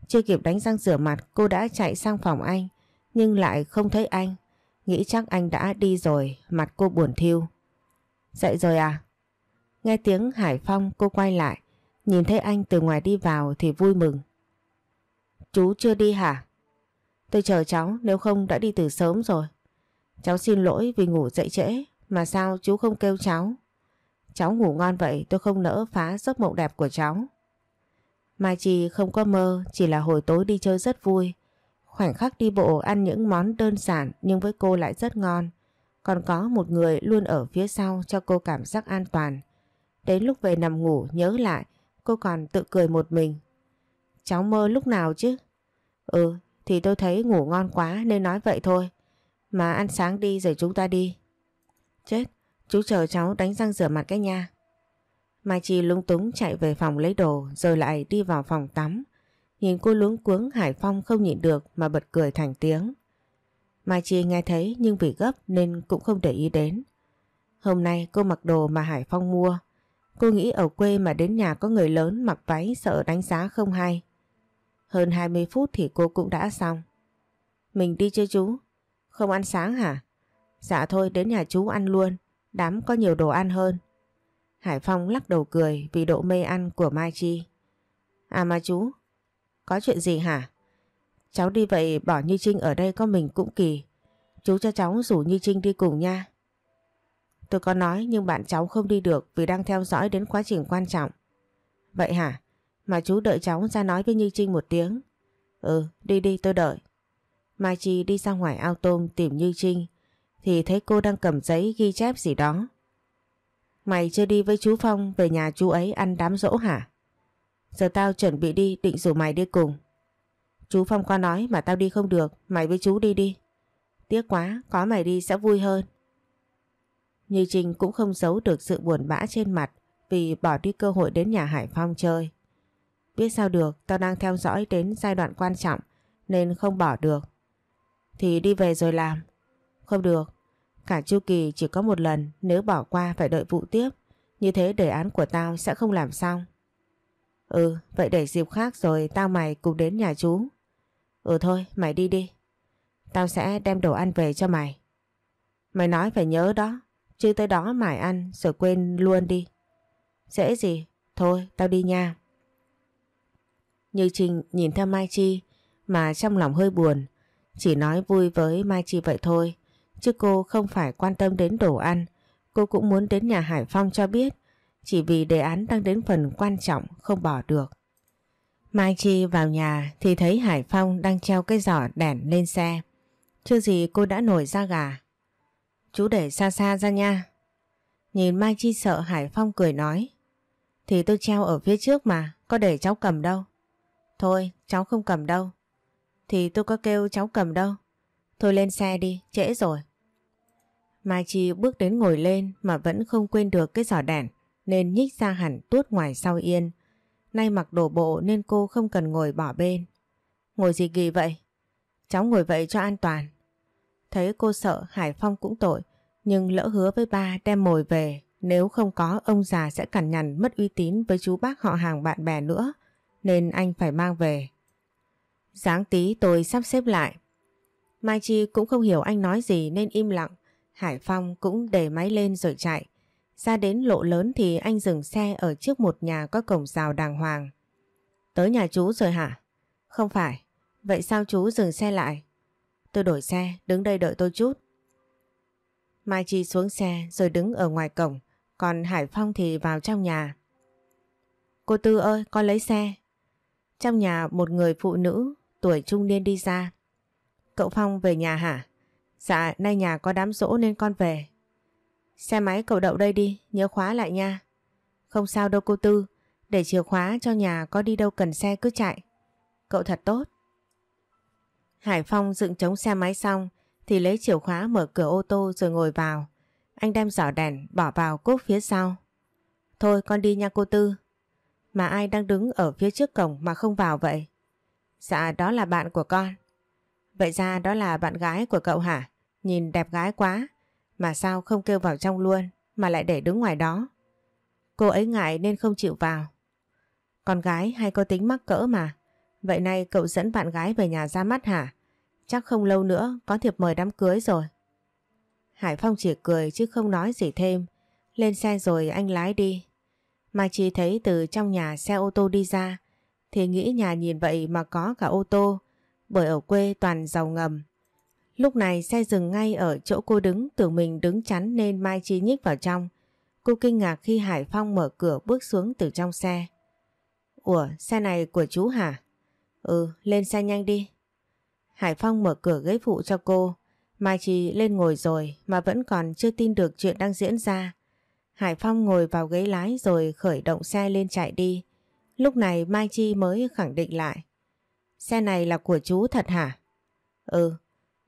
Chưa kịp đánh răng rửa mặt cô đã chạy sang phòng anh nhưng lại không thấy anh. Nghĩ chắc anh đã đi rồi, mặt cô buồn thiêu. Dậy rồi à? Nghe tiếng Hải Phong cô quay lại, nhìn thấy anh từ ngoài đi vào thì vui mừng. Chú chưa đi hả? Tôi chờ cháu nếu không đã đi từ sớm rồi. Cháu xin lỗi vì ngủ dậy trễ mà sao chú không kêu cháu? Cháu ngủ ngon vậy tôi không nỡ phá giấc mộng đẹp của cháu. Mai Chi không có mơ, chỉ là hồi tối đi chơi rất vui. Khoảnh khắc đi bộ ăn những món đơn giản nhưng với cô lại rất ngon. Còn có một người luôn ở phía sau cho cô cảm giác an toàn. Đến lúc về nằm ngủ, nhớ lại, cô còn tự cười một mình. Cháu mơ lúc nào chứ? Ừ thì tôi thấy ngủ ngon quá nên nói vậy thôi. Mà ăn sáng đi rồi chúng ta đi. Chết, chú chờ cháu đánh răng rửa mặt cái nha. Mai Chi lung túng chạy về phòng lấy đồ rồi lại đi vào phòng tắm. Nhìn cô luống cuống Hải Phong không nhịn được mà bật cười thành tiếng. Mai Chi nghe thấy nhưng vì gấp nên cũng không để ý đến. Hôm nay cô mặc đồ mà Hải Phong mua. Cô nghĩ ở quê mà đến nhà có người lớn mặc váy sợ đánh giá không hay. Hơn 20 phút thì cô cũng đã xong. Mình đi chơi chú? Không ăn sáng hả? Dạ thôi đến nhà chú ăn luôn. Đám có nhiều đồ ăn hơn. Hải Phong lắc đầu cười vì độ mê ăn của Mai Chi. À mà chú, có chuyện gì hả? Cháu đi vậy bỏ Như Trinh ở đây có mình cũng kỳ. Chú cho cháu rủ Như Trinh đi cùng nha. Tôi có nói nhưng bạn cháu không đi được vì đang theo dõi đến quá trình quan trọng. Vậy hả? Mà chú đợi cháu ra nói với Như Trinh một tiếng. Ừ, đi đi tôi đợi. Mai Chi đi ra ngoài ao tôm tìm Như Trinh thì thấy cô đang cầm giấy ghi chép gì đó. Mày chưa đi với chú Phong về nhà chú ấy ăn đám dỗ hả? Giờ tao chuẩn bị đi định rủ mày đi cùng. Chú Phong qua nói mà tao đi không được, mày với chú đi đi. Tiếc quá, có mày đi sẽ vui hơn. Như Trinh cũng không giấu được sự buồn bã trên mặt vì bỏ đi cơ hội đến nhà Hải Phong chơi. Biết sao được, tao đang theo dõi đến giai đoạn quan trọng nên không bỏ được. Thì đi về rồi làm. Không được, cả chu kỳ chỉ có một lần nếu bỏ qua phải đợi vụ tiếp. Như thế đề án của tao sẽ không làm xong. Ừ, vậy để dịp khác rồi tao mày cùng đến nhà chú. Ừ thôi, mày đi đi. Tao sẽ đem đồ ăn về cho mày. Mày nói phải nhớ đó, chứ tới đó mày ăn rồi quên luôn đi. Dễ gì? Thôi, tao đi nha. Như Trình nhìn theo Mai Chi mà trong lòng hơi buồn. Chỉ nói vui với Mai Chi vậy thôi. Chứ cô không phải quan tâm đến đồ ăn. Cô cũng muốn đến nhà Hải Phong cho biết. Chỉ vì đề án đang đến phần quan trọng không bỏ được. Mai Chi vào nhà thì thấy Hải Phong đang treo cái giỏ đèn lên xe. Chưa gì cô đã nổi ra gà. Chú để xa xa ra nha. Nhìn Mai Chi sợ Hải Phong cười nói. Thì tôi treo ở phía trước mà, có để cháu cầm đâu. Thôi, cháu không cầm đâu. Thì tôi có kêu cháu cầm đâu. Thôi lên xe đi, trễ rồi. Mai Chi bước đến ngồi lên mà vẫn không quên được cái giỏ đèn nên nhích ra hẳn tuốt ngoài sau yên. Nay mặc đồ bộ nên cô không cần ngồi bỏ bên. Ngồi gì kỳ vậy? Cháu ngồi vậy cho an toàn. Thấy cô sợ Hải Phong cũng tội, nhưng lỡ hứa với ba đem mồi về, nếu không có ông già sẽ cằn nhằn mất uy tín với chú bác họ hàng bạn bè nữa, nên anh phải mang về. Sáng tí tôi sắp xếp lại. Mai Chi cũng không hiểu anh nói gì nên im lặng. Hải Phong cũng để máy lên rồi chạy. Ra đến lộ lớn thì anh dừng xe ở trước một nhà có cổng rào đàng hoàng. Tới nhà chú rồi hả? Không phải. Vậy sao chú dừng xe lại? Tôi đổi xe, đứng đây đợi tôi chút. Mai Chi xuống xe rồi đứng ở ngoài cổng, còn Hải Phong thì vào trong nhà. Cô Tư ơi, con lấy xe. Trong nhà một người phụ nữ tuổi trung niên đi ra. Cậu Phong về nhà hả? Dạ, nay nhà có đám rỗ nên con về. Xe máy cậu đậu đây đi, nhớ khóa lại nha. Không sao đâu cô Tư, để chìa khóa cho nhà có đi đâu cần xe cứ chạy. Cậu thật tốt. Hải Phong dựng chống xe máy xong thì lấy chìa khóa mở cửa ô tô rồi ngồi vào. Anh đem giỏ đèn bỏ vào cốp phía sau. Thôi con đi nha cô Tư. Mà ai đang đứng ở phía trước cổng mà không vào vậy? Dạ đó là bạn của con. Vậy ra đó là bạn gái của cậu hả? Nhìn đẹp gái quá. Mà sao không kêu vào trong luôn, mà lại để đứng ngoài đó? Cô ấy ngại nên không chịu vào. Con gái hay có tính mắc cỡ mà. Vậy nay cậu dẫn bạn gái về nhà ra mắt hả? Chắc không lâu nữa có thiệp mời đám cưới rồi. Hải Phong chỉ cười chứ không nói gì thêm. Lên xe rồi anh lái đi. Mai Chi thấy từ trong nhà xe ô tô đi ra thì nghĩ nhà nhìn vậy mà có cả ô tô bởi ở quê toàn giàu ngầm. Lúc này xe dừng ngay ở chỗ cô đứng tưởng mình đứng chắn nên Mai Chi nhích vào trong. Cô kinh ngạc khi Hải Phong mở cửa bước xuống từ trong xe. Ủa, xe này của chú hả? Ừ lên xe nhanh đi. Hải Phong mở cửa ghế phụ cho cô. Mai Chi lên ngồi rồi mà vẫn còn chưa tin được chuyện đang diễn ra. Hải Phong ngồi vào ghế lái rồi khởi động xe lên chạy đi. Lúc này Mai Chi mới khẳng định lại. Xe này là của chú thật hả? Ừ,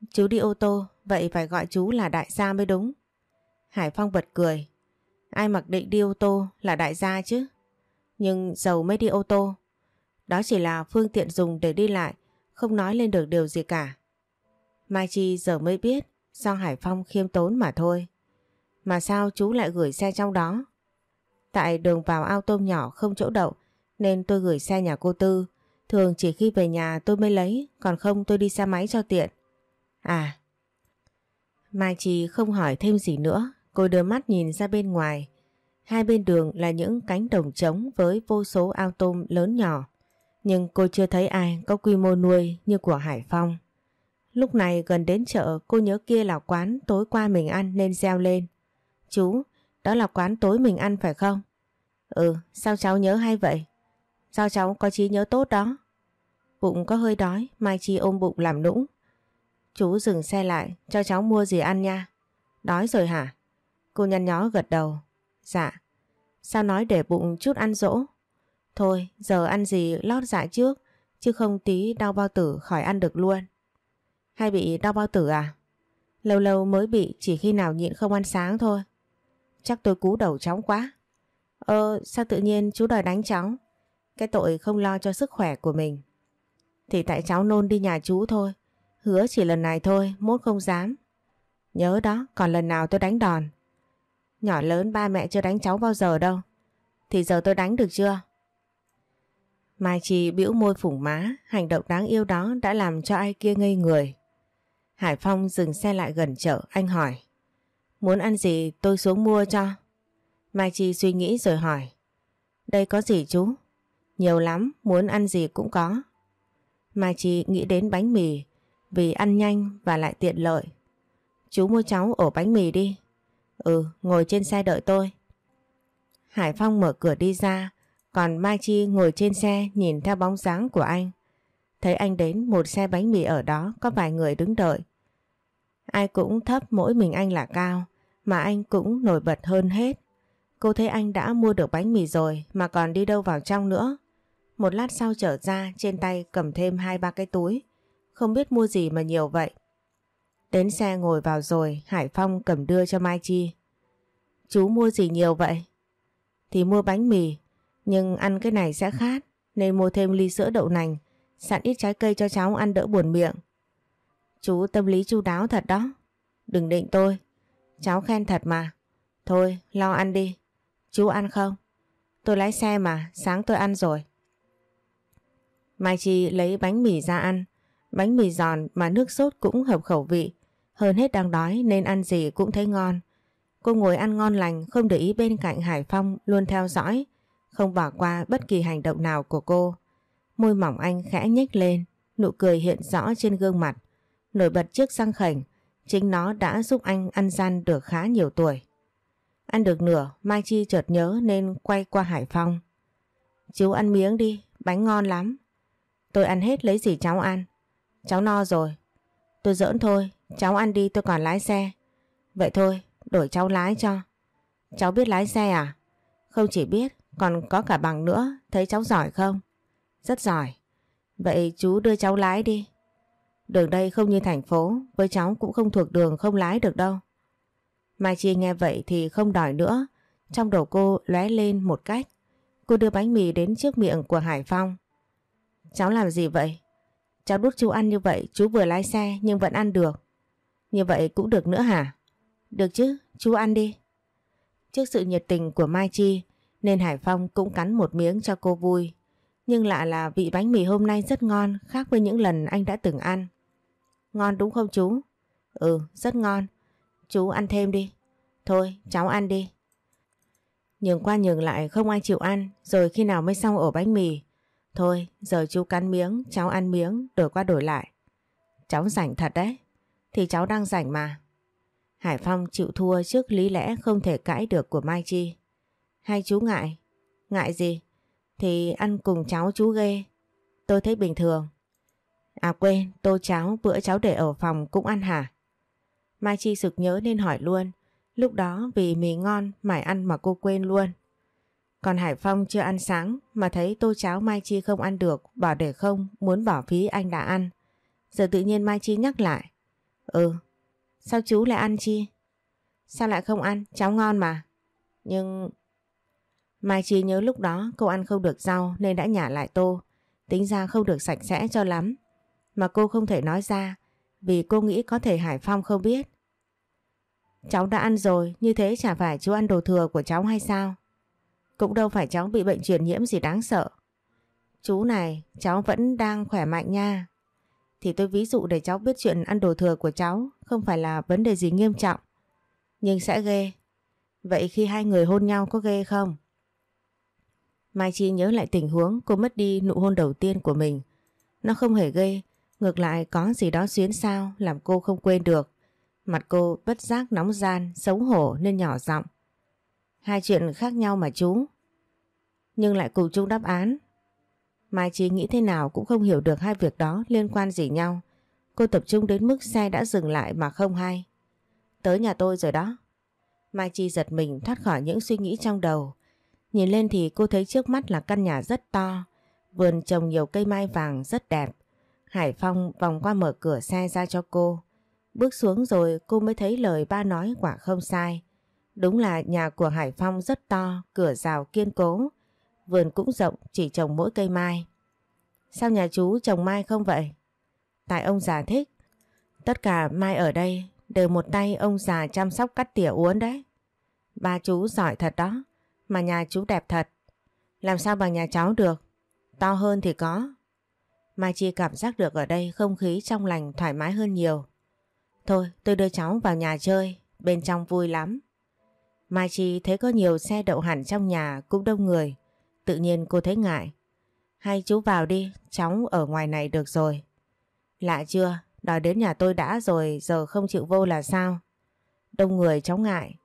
chú đi ô tô, vậy phải gọi chú là đại gia mới đúng. Hải Phong bật cười. Ai mặc định đi ô tô là đại gia chứ? Nhưng giàu mới đi ô tô. Đó chỉ là phương tiện dùng để đi lại, không nói lên được điều gì cả. Mai Chi giờ mới biết do Hải Phong khiêm tốn mà thôi. Mà sao chú lại gửi xe trong đó? Tại đường vào ao tôm nhỏ không chỗ đậu nên tôi gửi xe nhà cô Tư. Thường chỉ khi về nhà tôi mới lấy, còn không tôi đi xe máy cho tiện. À. Mai Trì không hỏi thêm gì nữa, cô đưa mắt nhìn ra bên ngoài. Hai bên đường là những cánh đồng trống với vô số ao tôm lớn nhỏ. Nhưng cô chưa thấy ai có quy mô nuôi như của Hải Phong. Lúc này gần đến chợ cô nhớ kia là quán tối qua mình ăn nên reo lên. Chú, đó là quán tối mình ăn phải không? Ừ, sao cháu nhớ hay vậy? Sao cháu có trí nhớ tốt đó? Bụng có hơi đói, Mai Chi ôm bụng làm nũng. Chú dừng xe lại, cho cháu mua gì ăn nha. Đói rồi hả? Cô nhăn nhó gật đầu. Dạ. Sao nói để bụng chút ăn dỗ? Thôi, giờ ăn gì lót dạ trước, chứ không tí đau bao tử khỏi ăn được luôn. Hay bị đau bao tử à? Lâu lâu mới bị chỉ khi nào nhịn không ăn sáng thôi. Chắc tôi cú đầu cháu quá. Ờ, sao tự nhiên chú đòi đánh cháu? Cái tội không lo cho sức khỏe của mình. Thì tại cháu nôn đi nhà chú thôi. Hứa chỉ lần này thôi, mốt không dám. Nhớ đó, còn lần nào tôi đánh đòn. Nhỏ lớn ba mẹ chưa đánh cháu bao giờ đâu. Thì giờ tôi đánh được chưa? Mai Chi bĩu môi phủng má, hành động đáng yêu đó đã làm cho ai kia ngây người. Hải Phong dừng xe lại gần chợ, anh hỏi. Muốn ăn gì tôi xuống mua cho. Mai Chi suy nghĩ rồi hỏi. Đây có gì chú? Nhiều lắm, muốn ăn gì cũng có. Mai Chi nghĩ đến bánh mì vì ăn nhanh và lại tiện lợi. Chú mua cháu ổ bánh mì đi. Ừ, ngồi trên xe đợi tôi. Hải Phong mở cửa đi ra, còn Mai Chi ngồi trên xe nhìn theo bóng dáng của anh. Thấy anh đến một xe bánh mì ở đó có vài người đứng đợi. Ai cũng thấp mỗi mình anh là cao, mà anh cũng nổi bật hơn hết. Cô thấy anh đã mua được bánh mì rồi mà còn đi đâu vào trong nữa. Một lát sau trở ra trên tay cầm thêm hai ba cái túi. Không biết mua gì mà nhiều vậy. Đến xe ngồi vào rồi Hải Phong cầm đưa cho Mai Chi. Chú mua gì nhiều vậy? Thì mua bánh mì. Nhưng ăn cái này sẽ khát. Nên mua thêm ly sữa đậu nành. Sẵn ít trái cây cho cháu ăn đỡ buồn miệng. Chú tâm lý chu đáo thật đó. Đừng định tôi. Cháu khen thật mà. Thôi lo ăn đi. Chú ăn không? Tôi lái xe mà, sáng tôi ăn rồi. Mai Chi lấy bánh mì ra ăn. Bánh mì giòn mà nước sốt cũng hợp khẩu vị. Hơn hết đang đói nên ăn gì cũng thấy ngon. Cô ngồi ăn ngon lành không để ý bên cạnh Hải Phong luôn theo dõi. Không bỏ qua bất kỳ hành động nào của cô. Môi mỏng anh khẽ nhếch lên. Nụ cười hiện rõ trên gương mặt. Nổi bật trước răng khảnh. Chính nó đã giúp anh ăn gian được khá nhiều tuổi. Ăn được nửa, Mai Chi chợt nhớ nên quay qua Hải Phong. Chú ăn miếng đi, bánh ngon lắm. Tôi ăn hết lấy gì cháu ăn. Cháu no rồi. Tôi giỡn thôi, cháu ăn đi tôi còn lái xe. Vậy thôi, đổi cháu lái cho. Cháu biết lái xe à? Không chỉ biết, còn có cả bằng nữa, thấy cháu giỏi không? Rất giỏi. Vậy chú đưa cháu lái đi. Đường đây không như thành phố, với cháu cũng không thuộc đường không lái được đâu. Mai Chi nghe vậy thì không đòi nữa. Trong đầu cô lóe lên một cách. Cô đưa bánh mì đến trước miệng của Hải Phong. Cháu làm gì vậy? Cháu đút chú ăn như vậy, chú vừa lái xe nhưng vẫn ăn được. Như vậy cũng được nữa hả? Được chứ, chú ăn đi. Trước sự nhiệt tình của Mai Chi nên Hải Phong cũng cắn một miếng cho cô vui. Nhưng lạ là vị bánh mì hôm nay rất ngon khác với những lần anh đã từng ăn. Ngon đúng không chú? Ừ, rất ngon. Chú ăn thêm đi. Thôi, cháu ăn đi. Nhường qua nhường lại không ai chịu ăn, rồi khi nào mới xong ổ bánh mì. Thôi, giờ chú cắn miếng, cháu ăn miếng, đổi qua đổi lại. Cháu rảnh thật đấy. Thì cháu đang rảnh mà. Hải Phong chịu thua trước lý lẽ không thể cãi được của Mai Chi. hai chú ngại? Ngại gì? Thì ăn cùng cháu chú ghê. Tôi thấy bình thường. À quên, tô cháo bữa cháu để ở phòng cũng ăn hả? Mai Chi sực nhớ nên hỏi luôn. Lúc đó vì mì ngon mải ăn mà cô quên luôn. Còn Hải Phong chưa ăn sáng mà thấy tô cháo Mai Chi không ăn được, bảo để không, muốn bỏ phí anh đã ăn. Giờ tự nhiên Mai Chi nhắc lại. Ừ, sao chú lại ăn Chi? Sao lại không ăn? cháo ngon mà. Nhưng... Mai Chi nhớ lúc đó cô ăn không được rau nên đã nhả lại tô. Tính ra không được sạch sẽ cho lắm. Mà cô không thể nói ra vì cô nghĩ có thể Hải Phong không biết. Cháu đã ăn rồi, như thế chả phải chú ăn đồ thừa của cháu hay sao? Cũng đâu phải cháu bị bệnh truyền nhiễm gì đáng sợ. Chú này, cháu vẫn đang khỏe mạnh nha. Thì tôi ví dụ để cháu biết chuyện ăn đồ thừa của cháu không phải là vấn đề gì nghiêm trọng. Nhưng sẽ ghê. Vậy khi hai người hôn nhau có ghê không? Mai Chi nhớ lại tình huống cô mất đi nụ hôn đầu tiên của mình. Nó không hề ghê, ngược lại có gì đó xuyến sao làm cô không quên được. Mặt cô bất giác nóng gian, xấu hổ nên nhỏ giọng. Hai chuyện khác nhau mà chú. Nhưng lại cùng chung đáp án. Mai Chi nghĩ thế nào cũng không hiểu được hai việc đó liên quan gì nhau. Cô tập trung đến mức xe đã dừng lại mà không hay. Tới nhà tôi rồi đó. Mai Chi giật mình thoát khỏi những suy nghĩ trong đầu. Nhìn lên thì cô thấy trước mắt là căn nhà rất to, vườn trồng nhiều cây mai vàng rất đẹp. Hải Phong vòng qua mở cửa xe ra cho cô. Bước xuống rồi cô mới thấy lời ba nói quả không sai. Đúng là nhà của Hải Phong rất to, cửa rào kiên cố, vườn cũng rộng chỉ trồng mỗi cây mai. Sao nhà chú trồng mai không vậy? Tại ông già thích. Tất cả mai ở đây đều một tay ông già chăm sóc cắt tỉa uốn đấy. Ba chú giỏi thật đó, mà nhà chú đẹp thật. Làm sao bằng nhà cháu được? To hơn thì có. Mai Chi cảm giác được ở đây không khí trong lành thoải mái hơn nhiều. Thôi tôi đưa cháu vào nhà chơi, bên trong vui lắm. Mai Chi thấy có nhiều xe đậu hẳn trong nhà cũng đông người. Tự nhiên cô thấy ngại. Hay chú vào đi, cháu ở ngoài này được rồi. Lạ chưa, đòi đến nhà tôi đã rồi giờ không chịu vô là sao? Đông người cháu ngại.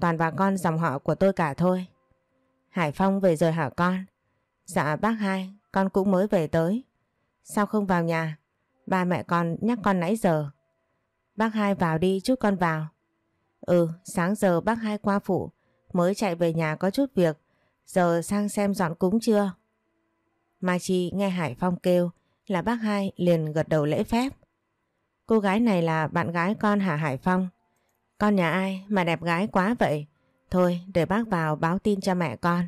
Toàn bà con dòng họ của tôi cả thôi. Hải Phong về rồi hả con? Dạ bác hai, con cũng mới về tới. Sao không vào nhà? Ba mẹ con nhắc con nãy giờ. Bác hai vào đi chút con vào. Ừ, sáng giờ bác hai qua phụ, mới chạy về nhà có chút việc. Giờ sang xem dọn cúng chưa? Mai Chi nghe Hải Phong kêu là bác hai liền gật đầu lễ phép. Cô gái này là bạn gái con hả Hải Phong? Con nhà ai mà đẹp gái quá vậy? Thôi để bác vào báo tin cho mẹ con.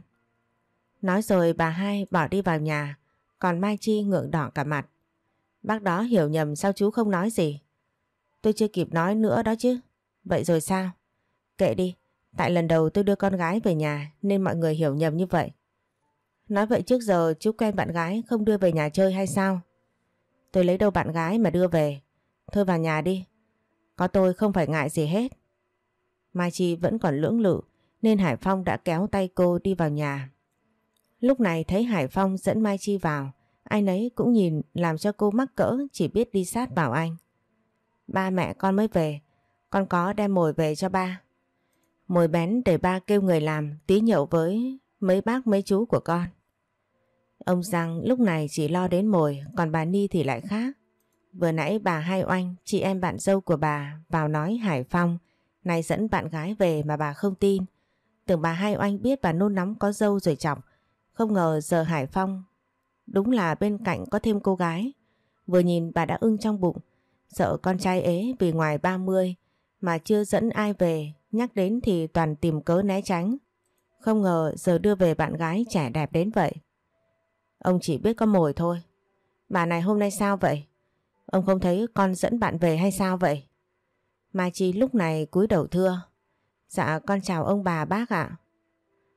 Nói rồi bà hai bỏ đi vào nhà, còn Mai Chi ngượng đỏ cả mặt. Bác đó hiểu nhầm sao chú không nói gì. Tôi chưa kịp nói nữa đó chứ. Vậy rồi sao? Kệ đi, tại lần đầu tôi đưa con gái về nhà nên mọi người hiểu nhầm như vậy. Nói vậy trước giờ chú quen bạn gái không đưa về nhà chơi hay sao? Tôi lấy đâu bạn gái mà đưa về. Thôi vào nhà đi. Có tôi không phải ngại gì hết. Mai Chi vẫn còn lưỡng lự nên Hải Phong đã kéo tay cô đi vào nhà. Lúc này thấy Hải Phong dẫn Mai Chi vào, ai nấy cũng nhìn làm cho cô mắc cỡ chỉ biết đi sát vào anh. Ba mẹ con mới về, con có đem mồi về cho ba. Mồi bén để ba kêu người làm tí nhậu với mấy bác mấy chú của con. Ông Giang lúc này chỉ lo đến mồi, còn bà Ni thì lại khác. Vừa nãy bà Hai Oanh, chị em bạn dâu của bà, vào nói Hải Phong, này dẫn bạn gái về mà bà không tin. Tưởng bà Hai Oanh biết bà nôn nóng có dâu rồi chọc. Không ngờ giờ Hải Phong đúng là bên cạnh có thêm cô gái. Vừa nhìn bà đã ưng trong bụng, sợ con trai ế vì ngoài 30 mà chưa dẫn ai về, nhắc đến thì toàn tìm cớ né tránh. Không ngờ giờ đưa về bạn gái trẻ đẹp đến vậy. Ông chỉ biết có mồi thôi. Bà này hôm nay sao vậy? Ông không thấy con dẫn bạn về hay sao vậy? Mai Chi lúc này cúi đầu thưa. Dạ con chào ông bà bác ạ.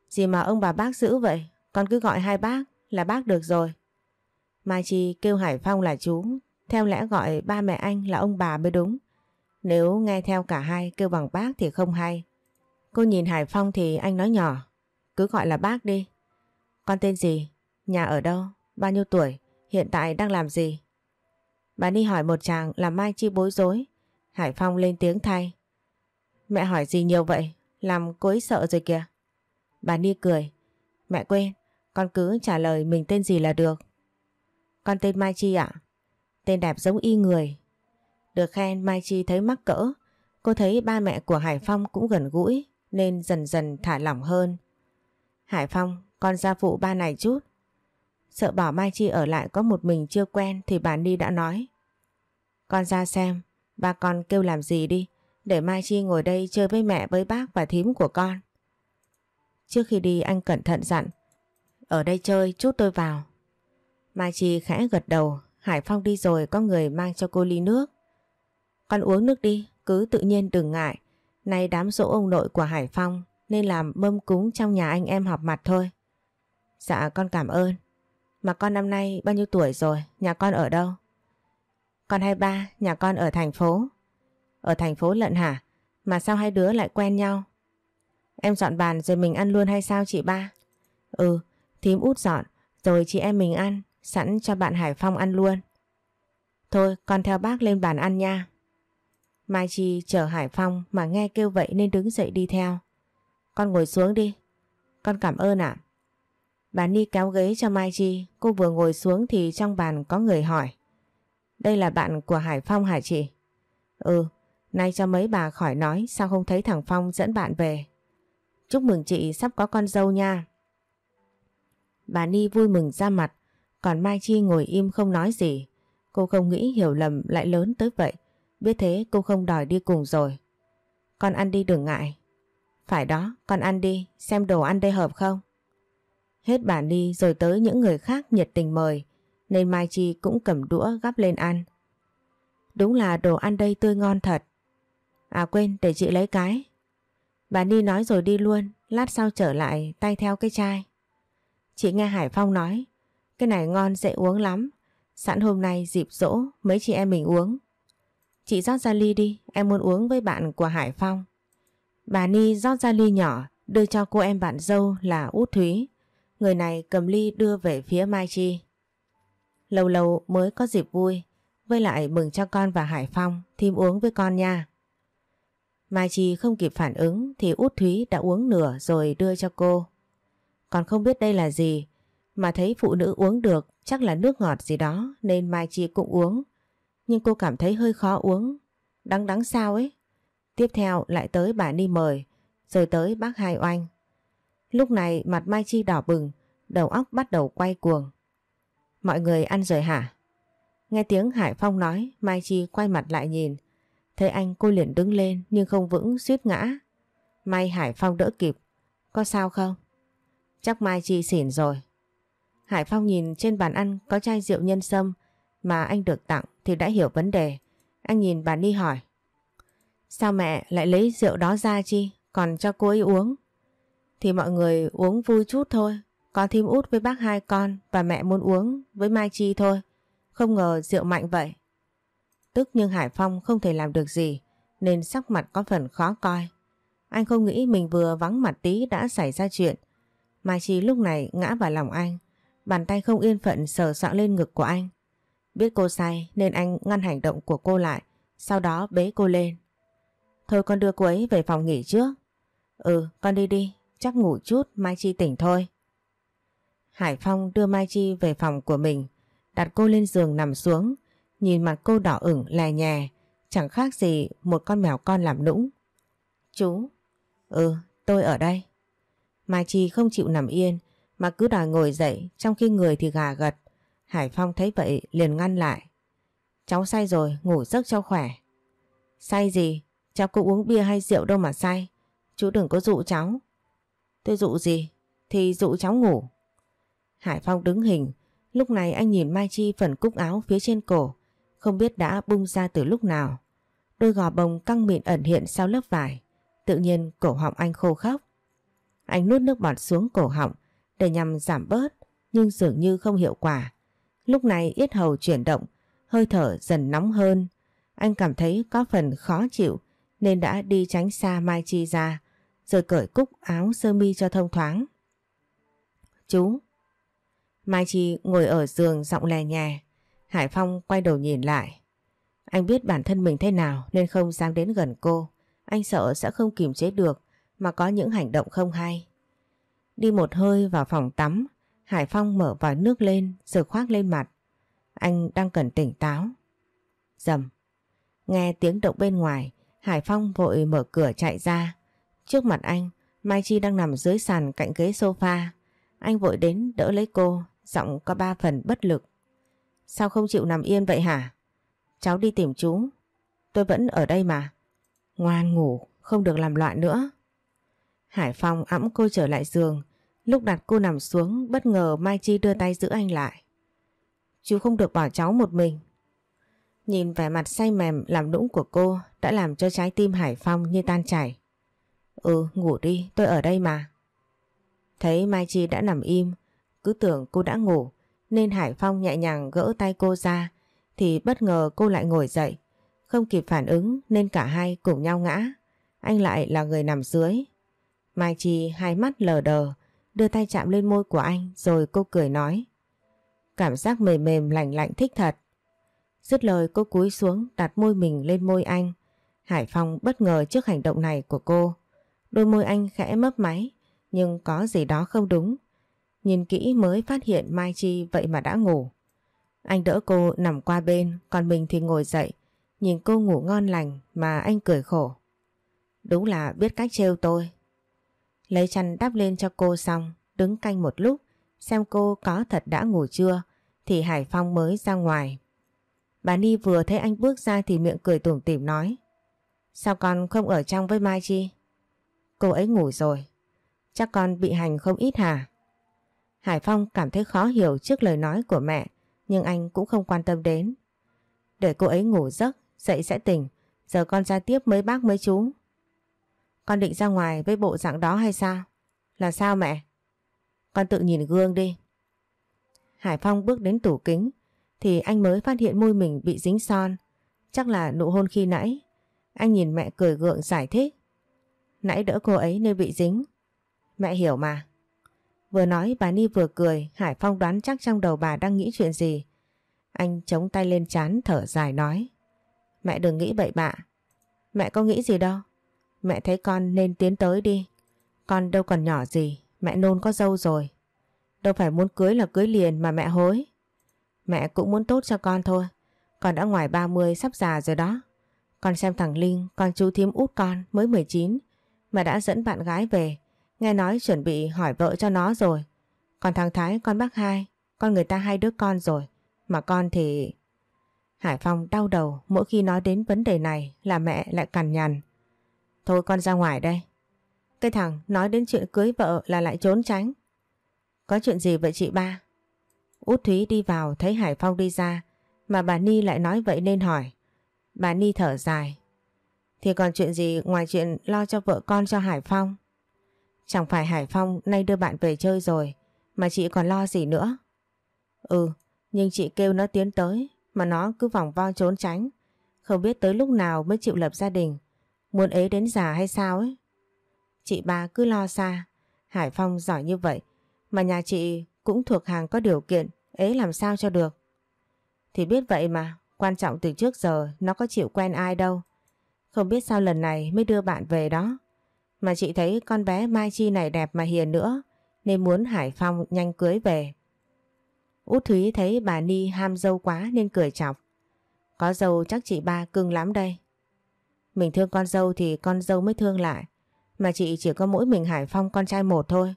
Gì mà ông bà bác giữ vậy? Con cứ gọi hai bác là bác được rồi. Mai Chi kêu Hải Phong là chú. Theo lẽ gọi ba mẹ anh là ông bà mới đúng. Nếu nghe theo cả hai kêu bằng bác thì không hay. Cô nhìn Hải Phong thì anh nói nhỏ. Cứ gọi là bác đi. Con tên gì? Nhà ở đâu? Bao nhiêu tuổi? Hiện tại đang làm gì? Bà đi hỏi một chàng làm Mai Chi bối rối. Hải Phong lên tiếng thay. Mẹ hỏi gì nhiều vậy? Làm cô ấy sợ rồi kìa. Bà Ni cười. Mẹ quên, con cứ trả lời mình tên gì là được. Con tên Mai Chi ạ. Tên đẹp giống y người. Được khen Mai Chi thấy mắc cỡ. Cô thấy ba mẹ của Hải Phong cũng gần gũi nên dần dần thả lỏng hơn. Hải Phong, con ra phụ ba này chút. Sợ bảo Mai Chi ở lại có một mình chưa quen thì bà Ni đã nói. Con ra xem, ba con kêu làm gì đi, để Mai Chi ngồi đây chơi với mẹ với bác và thím của con. Trước khi đi anh cẩn thận dặn, ở đây chơi chút tôi vào. Mai Chi khẽ gật đầu, Hải Phong đi rồi có người mang cho cô ly nước. Con uống nước đi, cứ tự nhiên đừng ngại. Nay đám dỗ ông nội của Hải Phong nên làm mâm cúng trong nhà anh em họp mặt thôi. Dạ con cảm ơn. Mà con năm nay bao nhiêu tuổi rồi? Nhà con ở đâu? Con hai ba, nhà con ở thành phố. Ở thành phố lận hả? Mà sao hai đứa lại quen nhau? Em dọn bàn rồi mình ăn luôn hay sao chị ba? Ừ, thím út dọn, rồi chị em mình ăn, sẵn cho bạn Hải Phong ăn luôn. Thôi con theo bác lên bàn ăn nha. Mai Chi chờ Hải Phong mà nghe kêu vậy nên đứng dậy đi theo. Con ngồi xuống đi. Con cảm ơn ạ. Bà Ni kéo ghế cho Mai Chi, cô vừa ngồi xuống thì trong bàn có người hỏi. Đây là bạn của Hải Phong hả chị? Ừ, nay cho mấy bà khỏi nói sao không thấy thằng Phong dẫn bạn về. Chúc mừng chị sắp có con dâu nha. Bà Ni vui mừng ra mặt, còn Mai Chi ngồi im không nói gì. Cô không nghĩ hiểu lầm lại lớn tới vậy. Biết thế cô không đòi đi cùng rồi. Con ăn đi đừng ngại. Phải đó, con ăn đi, xem đồ ăn đây hợp không? Hết bà Ni rồi tới những người khác nhiệt tình mời, nên Mai Chi cũng cầm đũa gắp lên ăn. Đúng là đồ ăn đây tươi ngon thật. À quên, để chị lấy cái. Bà Ni nói rồi đi luôn, lát sau trở lại tay theo cái chai. Chị nghe Hải Phong nói, cái này ngon dễ uống lắm. Sẵn hôm nay dịp dỗ mấy chị em mình uống. Chị rót ra ly đi, em muốn uống với bạn của Hải Phong. Bà Ni rót ra ly nhỏ, đưa cho cô em bạn dâu là Út Thúy. Người này cầm ly đưa về phía Mai Chi. Lâu lâu mới có dịp vui, với lại mừng cho con và Hải Phong, thím uống với con nha. Mai Chi không kịp phản ứng thì út Thúy đã uống nửa rồi đưa cho cô. Còn không biết đây là gì, mà thấy phụ nữ uống được chắc là nước ngọt gì đó nên Mai Chi cũng uống. Nhưng cô cảm thấy hơi khó uống, đắng đắng sao ấy. Tiếp theo lại tới bà Ni mời, rồi tới bác Hai Oanh. Lúc này mặt Mai Chi đỏ bừng, đầu óc bắt đầu quay cuồng. Mọi người ăn rồi hả? Nghe tiếng Hải Phong nói, Mai Chi quay mặt lại nhìn. Thấy anh cô liền đứng lên nhưng không vững suýt ngã. May Hải Phong đỡ kịp. Có sao không? Chắc Mai Chi xỉn rồi. Hải Phong nhìn trên bàn ăn có chai rượu nhân sâm mà anh được tặng thì đã hiểu vấn đề. Anh nhìn bà Ni hỏi. Sao mẹ lại lấy rượu đó ra chi? Còn cho cô ấy uống? Thì mọi người uống vui chút thôi. Con thêm út với bác hai con và mẹ muốn uống với Mai Chi thôi. Không ngờ rượu mạnh vậy. Tức nhưng Hải Phong không thể làm được gì, nên sắc mặt có phần khó coi. Anh không nghĩ mình vừa vắng mặt tí đã xảy ra chuyện. Mai Chi lúc này ngã vào lòng anh. Bàn tay không yên phận sờ soạn lên ngực của anh. Biết cô sai nên anh ngăn hành động của cô lại. Sau đó bế cô lên. Thôi con đưa cô ấy về phòng nghỉ trước. Ừ con đi đi. Chắc ngủ chút, Mai Chi tỉnh thôi. Hải Phong đưa Mai Chi về phòng của mình. Đặt cô lên giường nằm xuống. Nhìn mặt cô đỏ ửng, lè nhè. Chẳng khác gì một con mèo con làm nũng. Chú. Ừ tôi ở đây. Mai Chi không chịu nằm yên, mà cứ đòi ngồi dậy, trong khi người thì gà gật. Hải Phong thấy vậy liền ngăn lại. Cháu say rồi, ngủ giấc cho khỏe. Say gì? Cháu có uống bia hay rượu đâu mà say. Chú đừng có dụ cháu. Tôi dụ gì? Thì dụ cháu ngủ. Hải Phong đứng hình. Lúc này anh nhìn Mai Chi phần cúc áo phía trên cổ. Không biết đã bung ra từ lúc nào. Đôi gò bồng căng mịn ẩn hiện sau lớp vải. Tự nhiên cổ họng anh khô khóc. Anh nuốt nước bọt xuống cổ họng để nhằm giảm bớt nhưng dường như không hiệu quả. Lúc này yết hầu chuyển động, hơi thở dần nóng hơn. Anh cảm thấy có phần khó chịu nên đã đi tránh xa Mai Chi ra rồi cởi cúc áo sơ mi cho thông thoáng. Chú! Mai Chi ngồi ở giường giọng lè nhè. Hải Phong quay đầu nhìn lại. Anh biết bản thân mình thế nào nên không dám đến gần cô. Anh sợ sẽ không kiềm chế được mà có những hành động không hay. Đi một hơi vào phòng tắm, Hải Phong mở vòi nước lên rồi khoác lên mặt. Anh đang cần tỉnh táo. Dầm. Nghe tiếng động bên ngoài, Hải Phong vội mở cửa chạy ra. Trước mặt anh, Mai Chi đang nằm dưới sàn cạnh ghế sofa. Anh vội đến đỡ lấy cô, giọng có ba phần bất lực. Sao không chịu nằm yên vậy hả? Cháu đi tìm chú. Tôi vẫn ở đây mà. Ngoan ngủ, không được làm loạn nữa. Hải Phong ẵm cô trở lại giường. Lúc đặt cô nằm xuống, bất ngờ Mai Chi đưa tay giữ anh lại. Chú không được bỏ cháu một mình. Nhìn vẻ mặt say mềm làm nũng của cô đã làm cho trái tim Hải Phong như tan chảy. Ừ, ngủ đi, tôi ở đây mà. Thấy Mai Chi đã nằm im, cứ tưởng cô đã ngủ, nên Hải Phong nhẹ nhàng gỡ tay cô ra, thì bất ngờ cô lại ngồi dậy. Không kịp phản ứng nên cả hai cùng nhau ngã. Anh lại là người nằm dưới. Mai Chi hai mắt lờ đờ, đưa tay chạm lên môi của anh, rồi cô cười nói. Cảm giác mềm mềm, lạnh lạnh thích thật. Dứt lời, cô cúi xuống, đặt môi mình lên môi anh. Hải Phong bất ngờ trước hành động này của cô. Đôi môi anh khẽ mấp máy, nhưng có gì đó không đúng. Nhìn kỹ mới phát hiện Mai Chi vậy mà đã ngủ. Anh đỡ cô nằm qua bên, còn mình thì ngồi dậy. Nhìn cô ngủ ngon lành mà anh cười khổ. Đúng là biết cách trêu tôi. Lấy chăn đắp lên cho cô xong, đứng canh một lúc, xem cô có thật đã ngủ chưa, thì Hải Phong mới ra ngoài. Bà Ni vừa thấy anh bước ra thì miệng cười tủm tỉm nói. Sao con không ở trong với Mai Chi? Cô ấy ngủ rồi. Chắc con bị hành không ít hả? Hải Phong cảm thấy khó hiểu trước lời nói của mẹ, nhưng anh cũng không quan tâm đến. Để cô ấy ngủ giấc, dậy sẽ tỉnh, giờ con ra tiếp mấy bác mấy chú. Con định ra ngoài với bộ dạng đó hay sao? Là sao mẹ? Con tự nhìn gương đi. Hải Phong bước đến tủ kính thì anh mới phát hiện môi mình bị dính son. Chắc là nụ hôn khi nãy. Anh nhìn mẹ cười gượng giải thích. Nãy đỡ cô ấy nên bị dính. Mẹ hiểu mà. Vừa nói bà Ni vừa cười, Hải Phong đoán chắc trong đầu bà đang nghĩ chuyện gì. Anh chống tay lên chán thở dài nói. Mẹ đừng nghĩ bậy bạ. Mẹ có nghĩ gì đâu. Mẹ thấy con nên tiến tới đi. Con đâu còn nhỏ gì, mẹ nôn có dâu rồi. Đâu phải muốn cưới là cưới liền mà mẹ hối. Mẹ cũng muốn tốt cho con thôi. Con đã ngoài 30 sắp già rồi đó. Con xem thằng Linh, con chú thím út con mới 19 mà đã dẫn bạn gái về. Nghe nói chuẩn bị hỏi vợ cho nó rồi. Còn thằng Thái con bác hai, con người ta hai đứa con rồi. Mà con thì... Hải Phong đau đầu mỗi khi nói đến vấn đề này là mẹ lại cằn nhằn. Thôi con ra ngoài đây. Cái thằng nói đến chuyện cưới vợ là lại trốn tránh. Có chuyện gì vậy chị ba? Út Thúy đi vào thấy Hải Phong đi ra mà bà Ni lại nói vậy nên hỏi. Bà Ni thở dài. Thì còn chuyện gì ngoài chuyện lo cho vợ con cho Hải Phong? Chẳng phải Hải Phong nay đưa bạn về chơi rồi mà chị còn lo gì nữa? Ừ, nhưng chị kêu nó tiến tới mà nó cứ vòng vo trốn tránh. Không biết tới lúc nào mới chịu lập gia đình. Muốn ế đến già hay sao ấy? Chị ba cứ lo xa. Hải Phong giỏi như vậy, mà nhà chị cũng thuộc hàng có điều kiện, ế làm sao cho được. Thì biết vậy mà, quan trọng từ trước giờ nó có chịu quen ai đâu. Không biết sao lần này mới đưa bạn về đó. Mà chị thấy con bé Mai Chi này đẹp mà hiền nữa, nên muốn Hải Phong nhanh cưới về. Út Thúy thấy bà Ni ham dâu quá nên cười chọc. Có dâu chắc chị ba cưng lắm đây. Mình thương con dâu thì con dâu mới thương lại. Mà chị chỉ có mỗi mình Hải Phong con trai một thôi.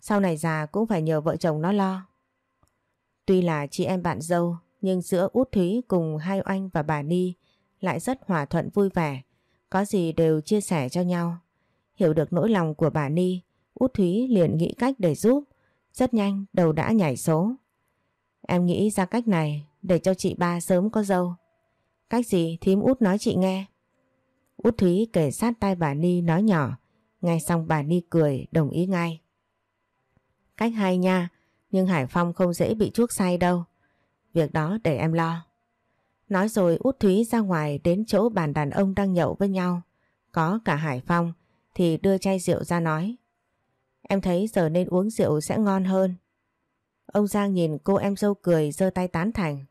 Sau này già cũng phải nhờ vợ chồng nó lo. Tuy là chị em bạn dâu nhưng giữa Út Thúy cùng hai oanh và bà Ni lại rất hòa thuận vui vẻ. Có gì đều chia sẻ cho nhau. Hiểu được nỗi lòng của bà Ni, Út Thúy liền nghĩ cách để giúp. Rất nhanh đầu đã nhảy số. Em nghĩ ra cách này để cho chị ba sớm có dâu. Cách gì thím út nói chị nghe. Út Thúy kể sát tay bà Ni nói nhỏ. Nghe xong bà Ni cười đồng ý ngay. Cách hay nha, nhưng Hải Phong không dễ bị chuốc say đâu. Việc đó để em lo. Nói rồi út Thúy ra ngoài đến chỗ bàn đàn ông đang nhậu với nhau. Có cả Hải Phong thì đưa chai rượu ra nói. Em thấy giờ nên uống rượu sẽ ngon hơn. Ông Giang nhìn cô em dâu cười giơ tay tán thành.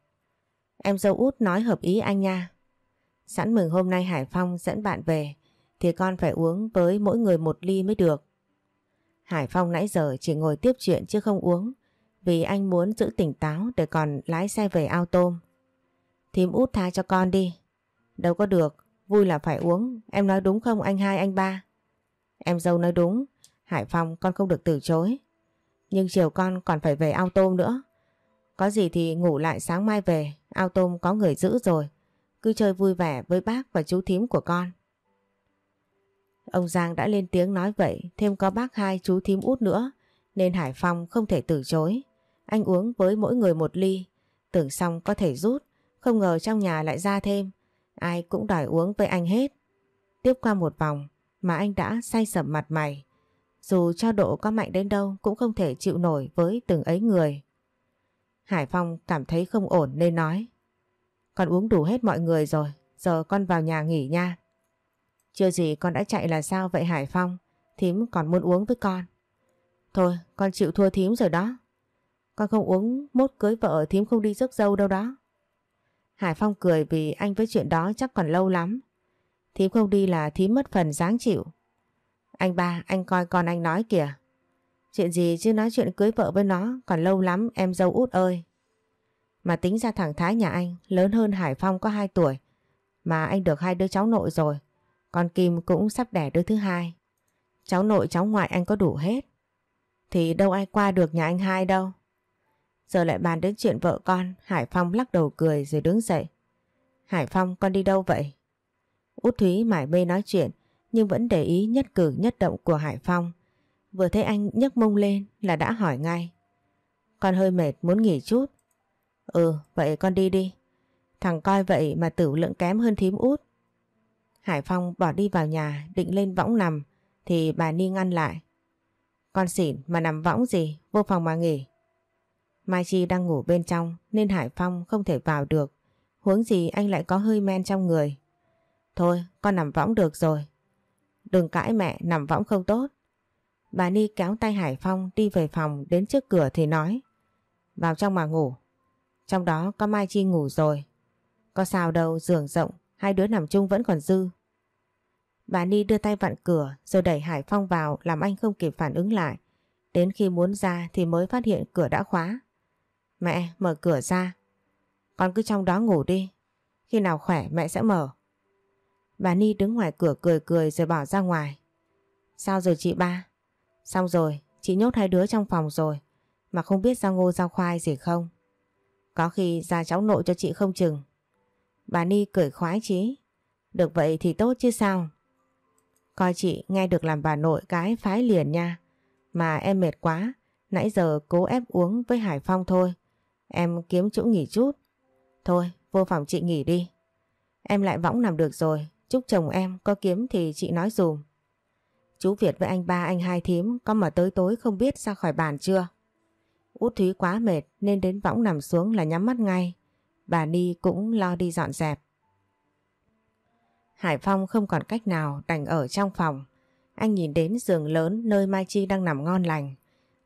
Em dâu út nói hợp ý anh nha. Sẵn mừng hôm nay Hải Phong dẫn bạn về thì con phải uống với mỗi người một ly mới được. Hải Phong nãy giờ chỉ ngồi tiếp chuyện chứ không uống vì anh muốn giữ tỉnh táo để còn lái xe về ao tôm. Thím út tha cho con đi. Đâu có được, vui là phải uống, em nói đúng không anh hai anh ba? Em dâu nói đúng, Hải Phong con không được từ chối. Nhưng chiều con còn phải về ao tôm nữa. Có gì thì ngủ lại sáng mai về, ao tôm có người giữ rồi. Cứ chơi vui vẻ với bác và chú thím của con. Ông Giang đã lên tiếng nói vậy, thêm có bác hai chú thím út nữa, nên Hải Phong không thể từ chối. Anh uống với mỗi người một ly, tưởng xong có thể rút, không ngờ trong nhà lại ra thêm. Ai cũng đòi uống với anh hết. Tiếp qua một vòng mà anh đã say sẩm mặt mày. Dù cho độ có mạnh đến đâu cũng không thể chịu nổi với từng ấy người. Hải Phong cảm thấy không ổn nên nói. Con uống đủ hết mọi người rồi, giờ con vào nhà nghỉ nha. Chưa gì con đã chạy là sao vậy Hải Phong? Thím còn muốn uống với con. Thôi con chịu thua thím rồi đó. Con không uống mốt cưới vợ thím không đi rước dâu đâu đó. Hải Phong cười vì anh với chuyện đó chắc còn lâu lắm. Thím không đi là thím mất phần dáng chịu. Anh ba, anh coi con anh nói kìa. Chuyện gì chứ nói chuyện cưới vợ với nó còn lâu lắm em dâu út ơi. Mà tính ra thằng Thái nhà anh lớn hơn Hải Phong có 2 tuổi. Mà anh được hai đứa cháu nội rồi. Con Kim cũng sắp đẻ đứa thứ hai. Cháu nội cháu ngoại anh có đủ hết. Thì đâu ai qua được nhà anh hai đâu. Giờ lại bàn đến chuyện vợ con, Hải Phong lắc đầu cười rồi đứng dậy. Hải Phong con đi đâu vậy? Út Thúy mải mê nói chuyện nhưng vẫn để ý nhất cử nhất động của Hải Phong. Vừa thấy anh nhấc mông lên là đã hỏi ngay. Con hơi mệt muốn nghỉ chút. Ừ vậy con đi đi. Thằng coi vậy mà tử lượng kém hơn thím út. Hải Phong bỏ đi vào nhà định lên võng nằm thì bà Ni ngăn lại. Con xỉn mà nằm võng gì, vô phòng mà nghỉ. Mai Chi đang ngủ bên trong nên Hải Phong không thể vào được. Huống gì anh lại có hơi men trong người. Thôi, con nằm võng được rồi. Đừng cãi mẹ, nằm võng không tốt. Bà Ni kéo tay Hải Phong đi về phòng đến trước cửa thì nói. Vào trong mà ngủ. Trong đó có Mai Chi ngủ rồi. Có sao đâu, giường rộng, hai đứa nằm chung vẫn còn dư. Bà Ni đưa tay vặn cửa rồi đẩy Hải Phong vào làm anh không kịp phản ứng lại. Đến khi muốn ra thì mới phát hiện cửa đã khóa. Mẹ, mở cửa ra. Con cứ trong đó ngủ đi. Khi nào khỏe mẹ sẽ mở. Bà Ni đứng ngoài cửa cười cười rồi bỏ ra ngoài. Sao rồi chị ba? Xong rồi, chị nhốt hai đứa trong phòng rồi. Mà không biết ra ngô ra khoai gì không? Có khi ra cháu nội cho chị không chừng. Bà Ni cười khoái chí. Được vậy thì tốt chứ sao? Coi chị nghe được làm bà nội cái phái liền nha. Mà em mệt quá, nãy giờ cố ép uống với Hải Phong thôi. Em kiếm chỗ nghỉ chút. Thôi, vô phòng chị nghỉ đi. Em lại võng nằm được rồi, chúc chồng em có kiếm thì chị nói dùm. Chú Việt với anh ba anh hai thím có mà tới tối không biết ra khỏi bàn chưa? Út Thúy quá mệt nên đến võng nằm xuống là nhắm mắt ngay. Bà Ni cũng lo đi dọn dẹp. Hải Phong không còn cách nào đành ở trong phòng. Anh nhìn đến giường lớn nơi Mai Chi đang nằm ngon lành.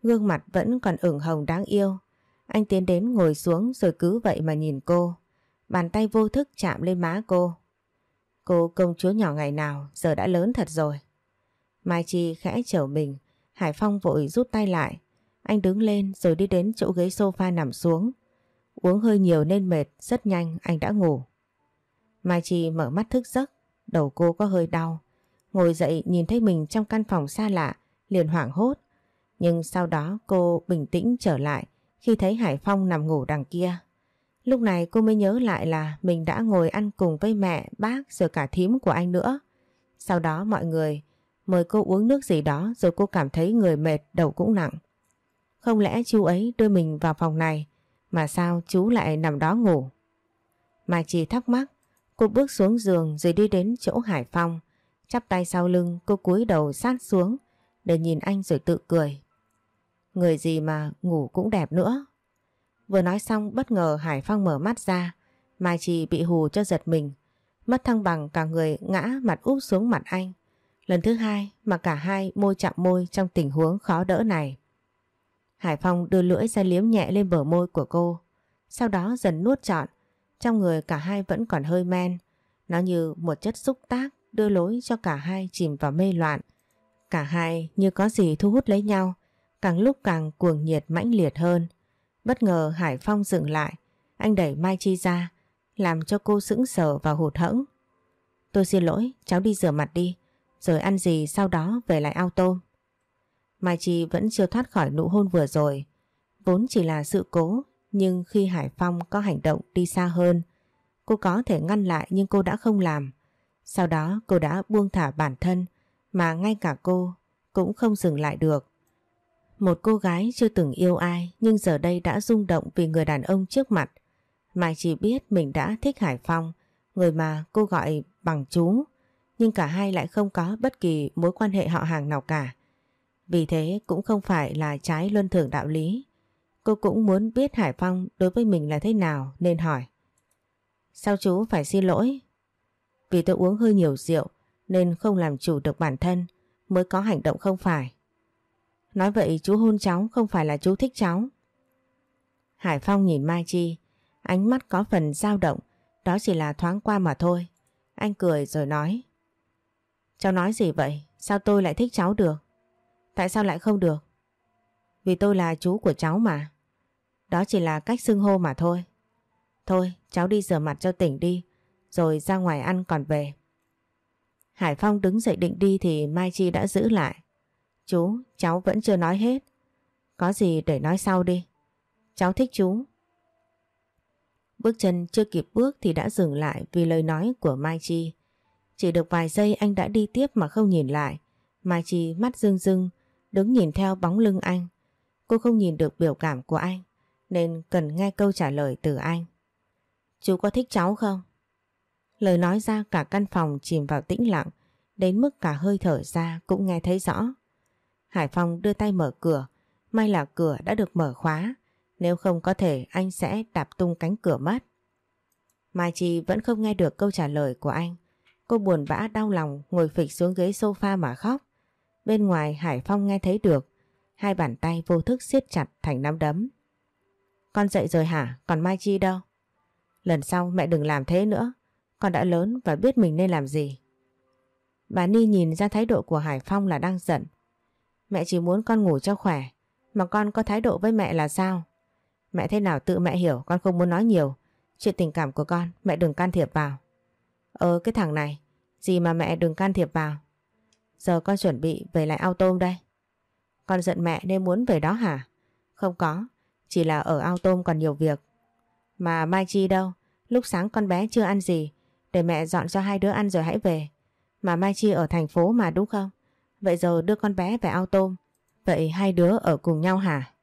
Gương mặt vẫn còn ửng hồng đáng yêu. Anh tiến đến ngồi xuống rồi cứ vậy mà nhìn cô. Bàn tay vô thức chạm lên má cô. Cô công chúa nhỏ ngày nào, giờ đã lớn thật rồi. Mai Chi khẽ trở mình. Hải Phong vội rút tay lại. Anh đứng lên rồi đi đến chỗ ghế sofa nằm xuống. Uống hơi nhiều nên mệt, rất nhanh anh đã ngủ. Mai Chi mở mắt thức giấc, đầu cô có hơi đau. Ngồi dậy nhìn thấy mình trong căn phòng xa lạ, liền hoảng hốt. Nhưng sau đó cô bình tĩnh trở lại khi thấy Hải Phong nằm ngủ đằng kia. Lúc này cô mới nhớ lại là mình đã ngồi ăn cùng với mẹ, bác rồi cả thím của anh nữa. Sau đó mọi người mời cô uống nước gì đó rồi cô cảm thấy người mệt, đầu cũng nặng. Không lẽ chú ấy đưa mình vào phòng này mà sao chú lại nằm đó ngủ? Mai Chi thắc mắc, cô bước xuống giường rồi đi đến chỗ Hải Phong. Chắp tay sau lưng cô cúi đầu sát xuống để nhìn anh rồi tự cười. Người gì mà ngủ cũng đẹp nữa. Vừa nói xong bất ngờ Hải Phong mở mắt ra. Mai Chi bị hù cho giật mình. Mất thăng bằng cả người ngã mặt úp xuống mặt anh. Lần thứ hai mà cả hai môi chạm môi trong tình huống khó đỡ này. Hải Phong đưa lưỡi ra liếm nhẹ lên bờ môi của cô. Sau đó dần nuốt trọn. Trong người cả hai vẫn còn hơi men. Nó như một chất xúc tác đưa lối cho cả hai chìm vào mê loạn. Cả hai như có gì thu hút lấy nhau. Càng lúc càng cuồng nhiệt mãnh liệt hơn. Bất ngờ Hải Phong dừng lại. Anh đẩy Mai Chi ra. Làm cho cô sững sờ và hụt hẫng. Tôi xin lỗi, cháu đi rửa mặt đi. Rồi ăn gì sau đó về lại ao tôm. Mai Chi vẫn chưa thoát khỏi nụ hôn vừa rồi. Vốn chỉ là sự cố, nhưng khi Hải Phong có hành động đi xa hơn, cô có thể ngăn lại nhưng cô đã không làm. Sau đó cô đã buông thả bản thân, mà ngay cả cô cũng không dừng lại được. Một cô gái chưa từng yêu ai nhưng giờ đây đã rung động vì người đàn ông trước mặt. Mai chỉ biết mình đã thích Hải Phong, người mà cô gọi bằng chú, nhưng cả hai lại không có bất kỳ mối quan hệ họ hàng nào cả. Vì thế cũng không phải là trái luân thường đạo lý. Cô cũng muốn biết Hải Phong đối với mình là thế nào nên hỏi. Sao chú phải xin lỗi? Vì tôi uống hơi nhiều rượu nên không làm chủ được bản thân mới có hành động không phải. Nói vậy chú hôn cháu không phải là chú thích cháu. Hải Phong nhìn Mai Chi, ánh mắt có phần dao động, đó chỉ là thoáng qua mà thôi. Anh cười rồi nói. Cháu nói gì vậy? Sao tôi lại thích cháu được? Tại sao lại không được? Vì tôi là chú của cháu mà. Đó chỉ là cách xưng hô mà thôi. Thôi, cháu đi rửa mặt cho tỉnh đi, rồi ra ngoài ăn còn về. Hải Phong đứng dậy định đi thì Mai Chi đã giữ lại. Chú, cháu vẫn chưa nói hết. Có gì để nói sau đi. Cháu thích chú. Bước chân chưa kịp bước thì đã dừng lại vì lời nói của Mai Chi. Chỉ được vài giây anh đã đi tiếp mà không nhìn lại. Mai Chi mắt rưng rưng, đứng nhìn theo bóng lưng anh. Cô không nhìn được biểu cảm của anh, nên cần nghe câu trả lời từ anh. Chú có thích cháu không? Lời nói ra cả căn phòng chìm vào tĩnh lặng, đến mức cả hơi thở ra cũng nghe thấy rõ. Hải Phong đưa tay mở cửa, may là cửa đã được mở khóa, nếu không có thể anh sẽ đạp tung cánh cửa mất. Mai Chi vẫn không nghe được câu trả lời của anh. Cô buồn bã đau lòng ngồi phịch xuống ghế sofa mà khóc. Bên ngoài Hải Phong nghe thấy được, hai bàn tay vô thức siết chặt thành nắm đấm. con dậy rồi hả? Còn Mai Chi đâu? Lần sau mẹ đừng làm thế nữa. Con đã lớn và biết mình nên làm gì. Bà Ni nhìn ra thái độ của Hải Phong là đang giận. Mẹ chỉ muốn con ngủ cho khỏe. Mà con có thái độ với mẹ là sao? Mẹ thế nào tự mẹ hiểu con không muốn nói nhiều. Chuyện tình cảm của con mẹ đừng can thiệp vào. Ờ cái thằng này. Gì mà mẹ đừng can thiệp vào. Giờ con chuẩn bị về lại ao tôm đây. Con giận mẹ nên muốn về đó hả? Không có. Chỉ là ở ao tôm còn nhiều việc. Mà Mai Chi đâu? Lúc sáng con bé chưa ăn gì. Để mẹ dọn cho hai đứa ăn rồi hãy về. Mà Mai Chi ở thành phố mà đúng không? Vậy giờ đưa con bé về ao tôm. Vậy hai đứa ở cùng nhau hả?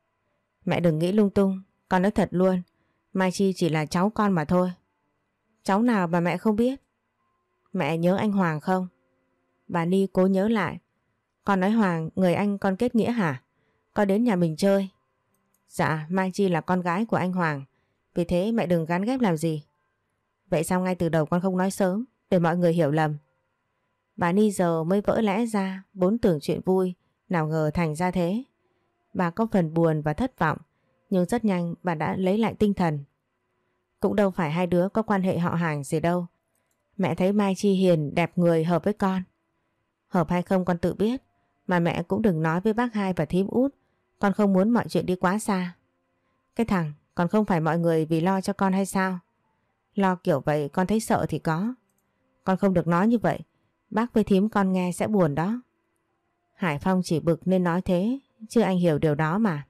Mẹ đừng nghĩ lung tung. Con nói thật luôn. Mai Chi chỉ là cháu con mà thôi. Cháu nào mà mẹ không biết? Mẹ nhớ anh Hoàng không? Bà Ni cố nhớ lại. Con nói Hoàng, người anh con kết nghĩa hả? Con đến nhà mình chơi. Dạ, Mai Chi là con gái của anh Hoàng. Vì thế mẹ đừng gắn ghép làm gì. Vậy sao ngay từ đầu con không nói sớm để mọi người hiểu lầm? Bà Ni giờ mới vỡ lẽ ra, vốn tưởng chuyện vui, nào ngờ thành ra thế. Bà có phần buồn và thất vọng, nhưng rất nhanh bà đã lấy lại tinh thần. Cũng đâu phải hai đứa có quan hệ họ hàng gì đâu. Mẹ thấy Mai Chi hiền, đẹp người hợp với con. Hợp hay không con tự biết, mà mẹ cũng đừng nói với bác hai và thím út, con không muốn mọi chuyện đi quá xa. Cái thằng, còn không phải mọi người vì lo cho con hay sao? Lo kiểu vậy con thấy sợ thì có. Con không được nói như vậy, bác với thím con nghe sẽ buồn đó. Hải Phong chỉ bực nên nói thế, chứ anh hiểu điều đó mà.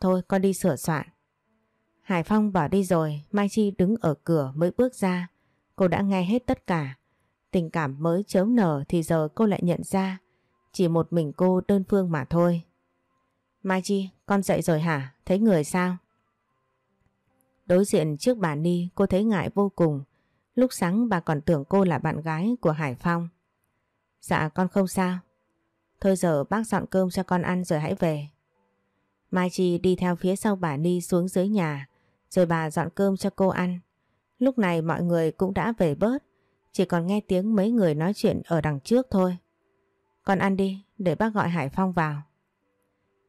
Thôi con đi sửa soạn. Hải Phong bỏ đi rồi, Mai Chi đứng ở cửa mới bước ra. Cô đã nghe hết tất cả. Tình cảm mới chớm nở thì giờ cô lại nhận ra chỉ một mình cô đơn phương mà thôi. Mai Chi, con dậy rồi hả? Thấy người sao? Đối diện trước bà Ni cô thấy ngại vô cùng. Lúc sáng bà còn tưởng cô là bạn gái của Hải Phong. Dạ con không sao. Thôi giờ bác dọn cơm cho con ăn rồi hãy về. Mai Chi đi theo phía sau bà Ni xuống dưới nhà, rồi bà dọn cơm cho cô ăn. Lúc này mọi người cũng đã về bớt, chỉ còn nghe tiếng mấy người nói chuyện ở đằng trước thôi. Con ăn đi, để bác gọi Hải Phong vào.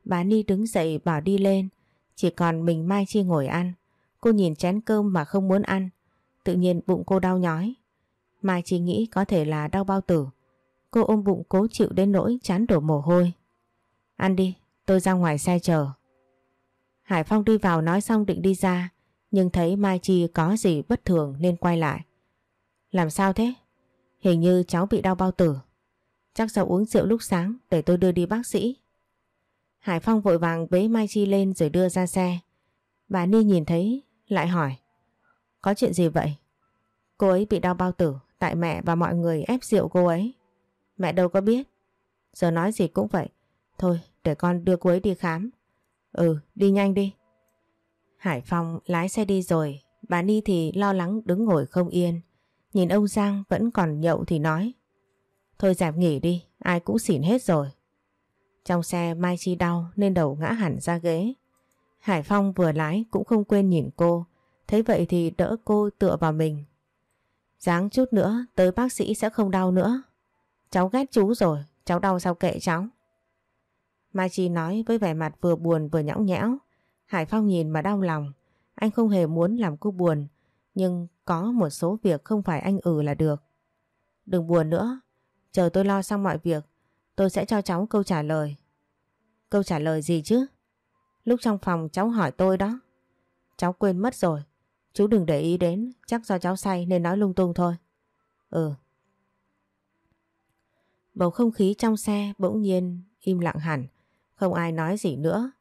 Bà Ni đứng dậy bảo đi lên, chỉ còn mình Mai Chi ngồi ăn. Cô nhìn chén cơm mà không muốn ăn, tự nhiên bụng cô đau nhói. Mai Chi nghĩ có thể là đau bao tử. Cô ôm bụng cố chịu đến nỗi chán đổ mồ hôi. Ăn đi, tôi ra ngoài xe chờ. Hải Phong đi vào nói xong định đi ra, nhưng thấy Mai Chi có gì bất thường nên quay lại. Làm sao thế? Hình như cháu bị đau bao tử. Chắc do uống rượu lúc sáng để tôi đưa đi bác sĩ. Hải Phong vội vàng bế Mai Chi lên rồi đưa ra xe. Bà Ni nhìn thấy, lại hỏi. Có chuyện gì vậy? Cô ấy bị đau bao tử, tại mẹ và mọi người ép rượu cô ấy. Mẹ đâu có biết. Giờ nói gì cũng vậy. Thôi, để con đưa cô ấy đi khám. Ừ đi nhanh đi. Hải Phong lái xe đi rồi. Bà Ni thì lo lắng đứng ngồi không yên. Nhìn ông Giang vẫn còn nhậu thì nói. Thôi dẹp nghỉ đi, ai cũng xỉn hết rồi. Trong xe Mai Chi đau nên đầu ngã hẳn ra ghế. Hải Phong vừa lái cũng không quên nhìn cô. Thấy vậy thì đỡ cô tựa vào mình. Giáng chút nữa tới bác sĩ sẽ không đau nữa. Cháu ghét chú rồi, cháu đau sao kệ cháu. Mai Chi nói với vẻ mặt vừa buồn vừa nhõng nhẽo. Hải Phong nhìn mà đau lòng. Anh không hề muốn làm cô buồn. Nhưng có một số việc không phải anh ừ là được. Đừng buồn nữa. Chờ tôi lo xong mọi việc. Tôi sẽ cho cháu câu trả lời. Câu trả lời gì chứ? Lúc trong phòng cháu hỏi tôi đó. Cháu quên mất rồi. Chú đừng để ý đến. Chắc do cháu say nên nói lung tung thôi. Ừ. Bầu không khí trong xe bỗng nhiên im lặng hẳn. Không ai nói gì nữa.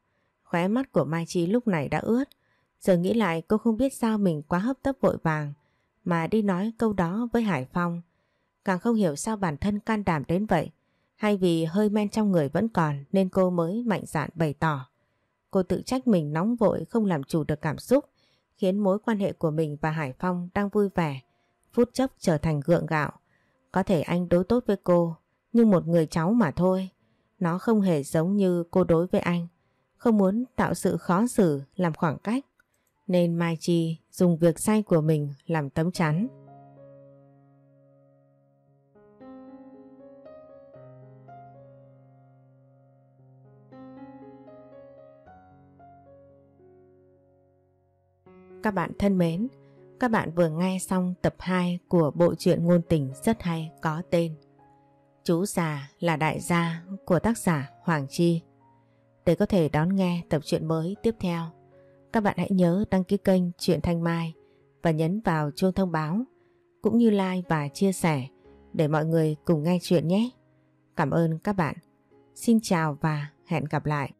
Khóe mắt của Mai Chi lúc này đã ướt. Giờ nghĩ lại cô không biết sao mình quá hấp tấp vội vàng mà đi nói câu đó với Hải Phong. Càng không hiểu sao bản thân can đảm đến vậy. Hay vì hơi men trong người vẫn còn nên cô mới mạnh dạn bày tỏ. Cô tự trách mình nóng vội không làm chủ được cảm xúc, khiến mối quan hệ của mình và Hải Phong đang vui vẻ, phút chốc trở thành gượng gạo. Có thể anh đối tốt với cô, nhưng một người cháu mà thôi. Nó không hề giống như cô đối với anh. Không muốn tạo sự khó xử, làm khoảng cách. Nên Mai Chi dùng việc say của mình làm tấm chắn. Các bạn thân mến, các bạn vừa nghe xong tập 2 của bộ truyện ngôn tình rất hay có tên Chú già là đại gia của tác giả Hoàng Chi. Để có thể đón nghe tập truyện mới tiếp theo, các bạn hãy nhớ đăng ký kênh Truyện Thanh Mai và nhấn vào chuông thông báo, cũng như like và chia sẻ để mọi người cùng nghe chuyện nhé. Cảm ơn các bạn. Xin chào và hẹn gặp lại.